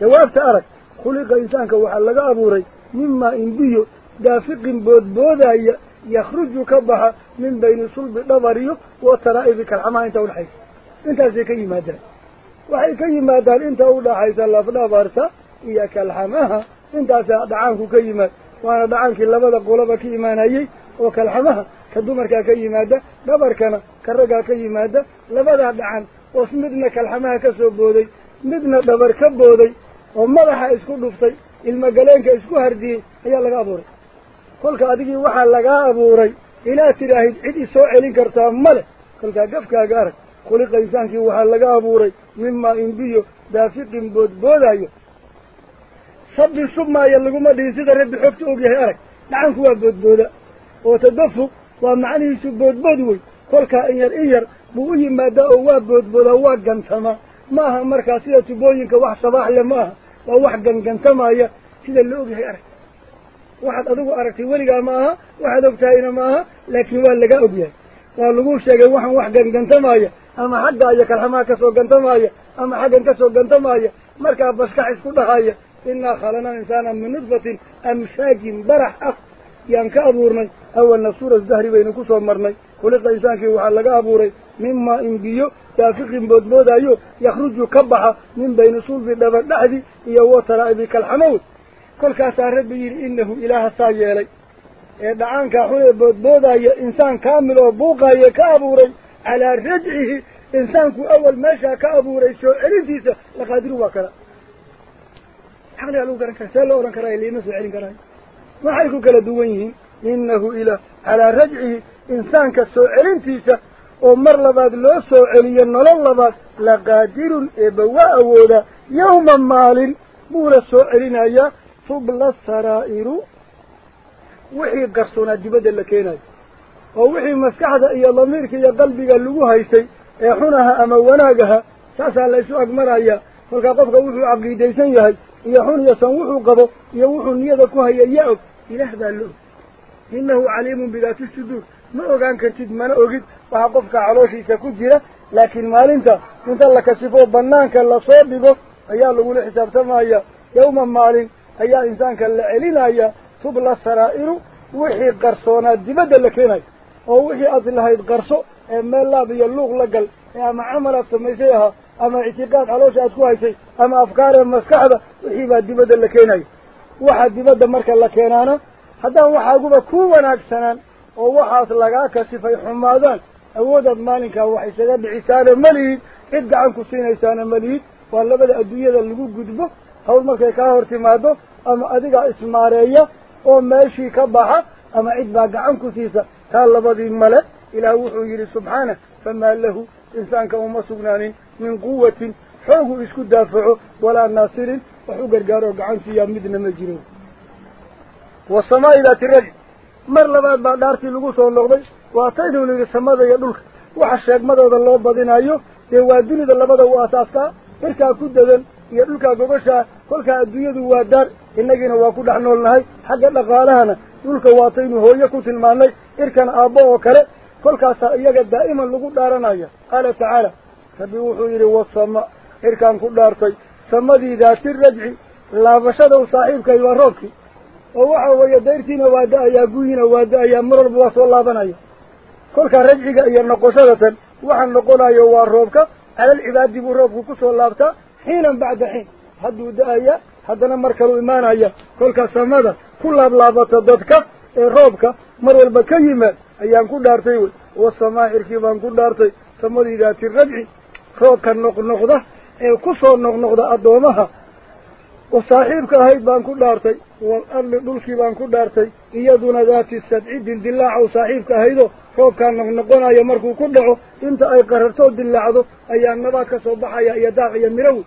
جواب تأرك خلق إنسانك وحا لك أبوري مما إنبيه دافق بود بودايا يخرج كبها من بين صلب دبريه وترائبك العمى انت والحيس انت زي كي مادر وحي كي مادر انت أولا حيث الله في دبرتا إياك الحماها انت زي دعانك كي مادر وأنا دعانك اللبدا قولبك إيمانيي وكالحماها ka dumarkaa ka yimaada dhabarkana ka raggaa ka yimaada labadaa dhacan oos midna kalxamaha ka soo booday midna dhabar ka booday oo madaxa isku dhuftay ilmagaleenka isku hardiyey ayaa laga abuuray. Kolka adigii waxaa lagaa abuuray inaad tidhaahid cid isoo celin kartaa male kolkaa gafkaaga arag khuliqa insaankii waxaa laga abuuray mimaa indiyo daafiqin boodboodayo sabbin submaaya laguma dhihin sida rabbi xogta og yahay arag dhacanku waa boodbooda. Oo tadafuq buu u yimaadaa oo waa boodboodaa waa gantamaa ma aha markaa sida tubooyinka wax sabaax le ma aha waa wax gangantamaya sida la og yahay arag waxaad adigu aragtay weligaa ma aha waxaad og tahayna ma aha laakiin waa laga og yahay waa lagu sheegay waxaan wax gangantamaya ama xagga iyo kalxamaha kasoo gantamaya ama xaggan kasoo gantamaya markaa baskax isku dhahaya inaa khalaqnaa insaana min nudfatin amshaajin barax ah waxaa laga abuuray mimaa in biyo daafiqin boodboodayo yakhruju ka baxa min bayni sulbi dhabar dhexdi iyo wataraa'ibi kalxamowd kolkaasaa rabbi yidhi inahu ilaaha saa yeelay ee dhacaankaa xun ee boodboodaya insaan kaamil oo buuqaaya ka abuuray calaa rajcihi insaanku awal meeshaa ka abuuray soo celintiisa laqaadiru waa kala xaqligaa lagu garan kara see loo odhan karaayo liima soo celin karaayo rajcihi insaanka soo celintiisa oo mar labaad loo soo celiyo nolol labaad laqaadirun eeba waa awoodaa yawma maalin buula soo celinayaa tubla saraa'iru wixii qarsoonaa dibadda la keenayo oo wixii maskaxda iyo damiirka iyo qalbiga lagu haystay ee xunaha ama wanaagaha saasaa la isu agmarayaa kolkaa qofka wuxuu caqiidaysan yahay og innahu caliimun bidaati suduur ma ogaan kartid mana ogid waxaa qofka calooshiisa ku jira laakiin maalinta inta la kashifo banaanka lasoo dhigo ayaa lagula xisaabtamaya yawma maalin ayaa insaanka la celinaya tubla saraa'iru wixii qarsoonaad dibadda la keenayo oo wixii aad lahayd qarso ee meel laab iyo luuq la gal ee ama camal aad samaysay ahaa baa dibadda la keenayo waxa dibadda marka la keenaana haddaan waxaaguba ku wanaagsanaan oo waxaas lagaa kasifay xumaadaan awoodaad maalinkaa wax isaga dhicisaana ma lihid cid gacan ku siinaysaana ma lihid waa labada adduunyada lagu gudbo hawl markay kaa hor timaado ama adigaa ismaareeya oo meeshii ka baxa ama cid baa gacan ku siisa taa labadii male ilaah wuxuu yidhi subxaana famaa lahu isku daafaco walaa naasirin wax u gargaaroo gacan siiyaa midna ma jiro wasamaa'i daati rajc mar labaad baa dhaartii lagu soo noqday waataynu nidhi samada iyo dhulka waxa sheegmadooda loo badinayo dee waa dunida labada u asaaskaa irkaa ku dadan iyo dhulkaa gogoshaa kolkaa adduunyadu waa daar innagiina waa ku dhex noolnahay xagga dhaqaalahana dhulka waataynu hooye ku tilmaannay irkan aabbo oo kale dhaaranaya qaala tacaala rabbi wuxuu yidhi wasama irkaan ku dhaartay samadii daati rajci laabashada u saaxiibkay waa roobkii oo waxa weeye dayrtiina waa da-ayaa guyiina waa da-ayaa mar walba waa soo laabanaya kolkaa rajciga iyo noqoshada tan waxa noqonayo waa roobka calal cibaadi buu roobku kusoo laabtaa xiinan bacda xiin hadduu da-aya haddana mar kaluu imaanaya kolka samada ku laablaabata dadka ee roobka mar walba ka yimaad ayaan ku dhaartay wey wasamaa cirkii baan ku dhaartay samadii daati rajci roobka noqnoqda ee ku soo noqnoqda addoomaha. Oo saaxiibka ahayd baan ku dhaartay wal arli dhulkii baan ku dhaartay iyaduna daati sadci dildilaaca saaxiibka ahaydoo roobkaa noqnoqonaya markuu ku dhaco inta ay qarartoo dillaacdo ayaa nabaad ka soo baxaya iyo daaq iyo mirawi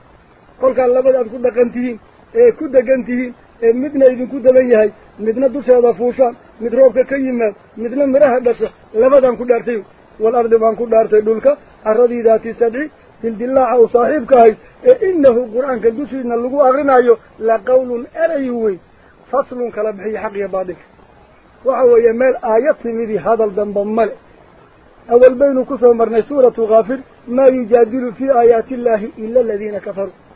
kolkaa labada aad ku dhaqan tihiin ee ku degan tihiin ee midna idinku daban yahay مثل دوسة دفوشا مدروك كيما مدنا مرها دسا لبدان كدارتي والأرض بان كدارتي دولك الرضي ذاتي سدري بلد الله أو صاحبك هاي إنه قرآن كدوسي نلقو أغرنا يو لقول أريوي فصل كلبحي حقي بعدك وهو يمال آيات لذي هذا الدنب ملع أول بين كسر مرنى سورة غافر ما يجادل في آيات الله إلا الذين كفروا.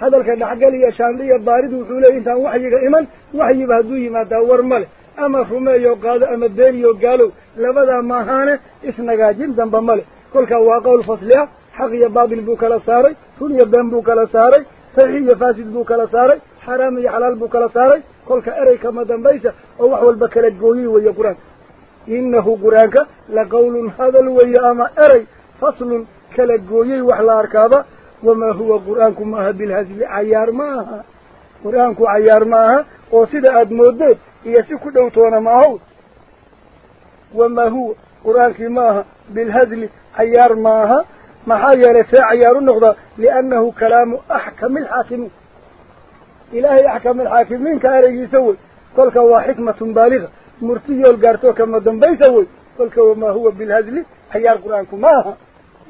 هذا الكلام حق لي شانلي بارد وحوله إنسان وحي قائمًا وحي بهدوه ما دور ماله أما فرمي يقال أما بين يقالوا لبذا ما هانا إسنقا جمزًا بماله كل كواقع الفصلها حق يباب البوك لساري ثني يبن بوك لساري صحي يفاسد بوك لساري حرام يحلال بوك لساري كل كأري كما دنبيسة أو أحوال بكرة قولي ويا قرآن. إنه قرآنك لقول هذا الوي أما أري فصل كالقوي وحلال كذا وما هو قرآنك ما هب الهزل عيار ماها. قرآنك عيار ماها. وصيدة أدمودت يسيكو دوتونا معهو وما هو قرآنك ماها بالهزل عيار ما محايا لساء عيار النقضة. لأنه كلام أحكم الحاكم إلهي أحكم الحاكم من كاري يسوي. قل هو حكمة بالغة. مرتيه كما مدن بيسوي قلك وما هو بالهزل عيار قرآنك ماها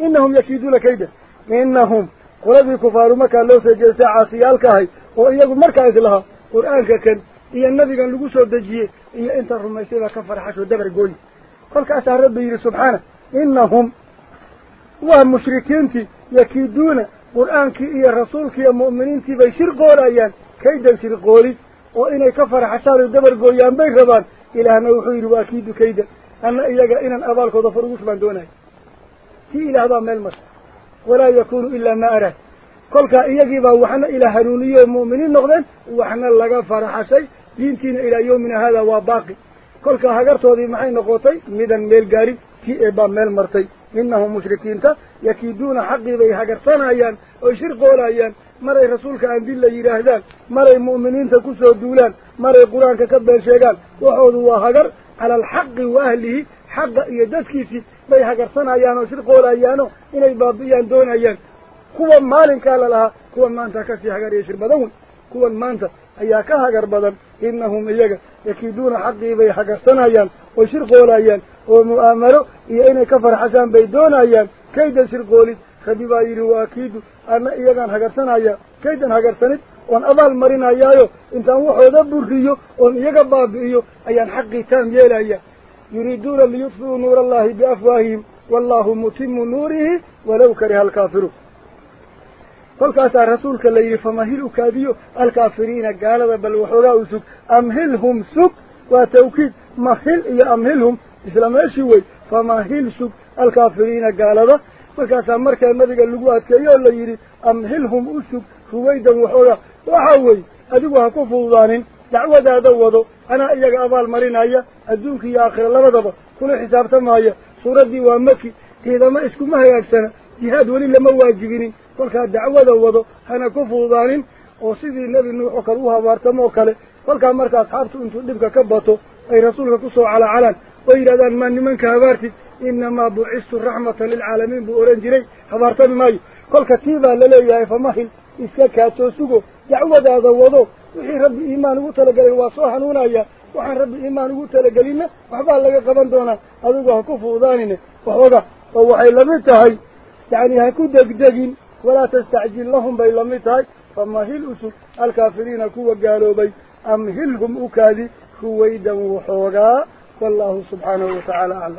إنهم يكيدون كيدا. إنهم markaa loo soo jeestay caasiyaalka ahay oo iyagu markaa islahaa qur-aanka kan iyo nabigan lagu soo dejiyey iyo inta rumaysay baa ka farxashoo dabar gooyi kolkaasaa rabbi yidhi subxaana inahum waa mushrikiintii yakiiduuna qur-aankii iyo rasuulkii iyo mu'miniintii bay shirqoolayaan kaydan shirqooli oo inay ka farxashaan oo dabar gooyaan bay rabaan ilaahna wuxuu yidhi waa kiidu kaydan anna iyaga inaan abaalkooda farugus baan doonaya tii ilaah baa meel marta walaa yakunu ilaa maa araad kolkaa iyagiibaa waxna ilaa hanuuniye oo mu'miniin noqdeen waxna laga faraxashay diintiina ilaa yawmina haadaa waa baaqi kolkaa hagartoodii maxay noqotay midan meel gaarin tii ee baa meel martay inahum mushrikiinta yakiiduuna xaqii bay hagarsanayaan oy shirqoolayaan maray rasuulka aandil la yidhaahdaan maray mu'miniinta kusoo duulaan maray qur-aanka ka been sheegaan waxoodu waa hagar cala alxaqi wa ahlihi xaqa iyo dadkiisii bay hagarsanayaan oo shirqoolayaano inay baabi'iyaan doonayaan kuwan maalinkaa la lahaa kuwan maanta kasii hagar iyo shir badan wey kuwan maanta ayaa ka hagar badan inahum iyaga yakiiduuna xaqii bay hagarsanayaan oo shirqoolayaan oo mu'aamalo iyo inay ka farxashaan bay doonayaan kaydan shirqoolid rabbi baa yidhi waa kiidu anna iyagaan hagarsanaya kaydan hagarsanid oon abaal marinayaayo intaan waxooda buriyo oon iyaga baabi'iyo ayaan xaqii taam yeelaya يريدون ليطفئوا نور الله بأفواههم والله متم نوره ولو كره الكافر قل كاسا رسولك اللي فمهلوا كاديو الكافرين قالوا بل وحوراو سك. أمهلهم سك؟ وتوكيد مهل يا أمهلهم إسلام أشيوي فمهل سك. الكافرين قالوا فكاسا مركا مدقا لقوات كيو اللي يريد. أمهلهم أسك هويدا وحورا وحاوي أدقوها كفوضانين dacwadaada wado anaa iyaga abaal marinaya adduunka iyo aakhira labadaba kula xisaabtamaya suuraddii waa maki ciidamo iskuma hagaagsana jihaad weli lama waajibinin kolkaa dacwada wado hana ku fududaanin oo sidii nebi nuux oo kale u habaartamo oo kale kolkaa marka asxaabtu intuu dhibka ka bato ay rasuulka kusoo calaacalaan oo yidhahdaan maa nimanka habaartid inamaa bucistu raxmatan lilcaalamiin buu ohan jiray habaartami maayo kolka tii baa laleeyahay famahil iska kaatoo sugo dacwadaada wado وحي رب إيمان وطل قلنا وصوحان هنا وحن رب إيمان وطل قلنا وحبال لك قبان دونا. أذوك هكوفه ذانين. وحوضا ووحي لمتهي يعني هكو دقدقين ولا تستعجل لهم بي لمتهي فما هلوسوا الكافرين كوة قالوا بي. أم هلهم أكاذي كويدا وحوضا والله سبحانه وتعالى أعلم.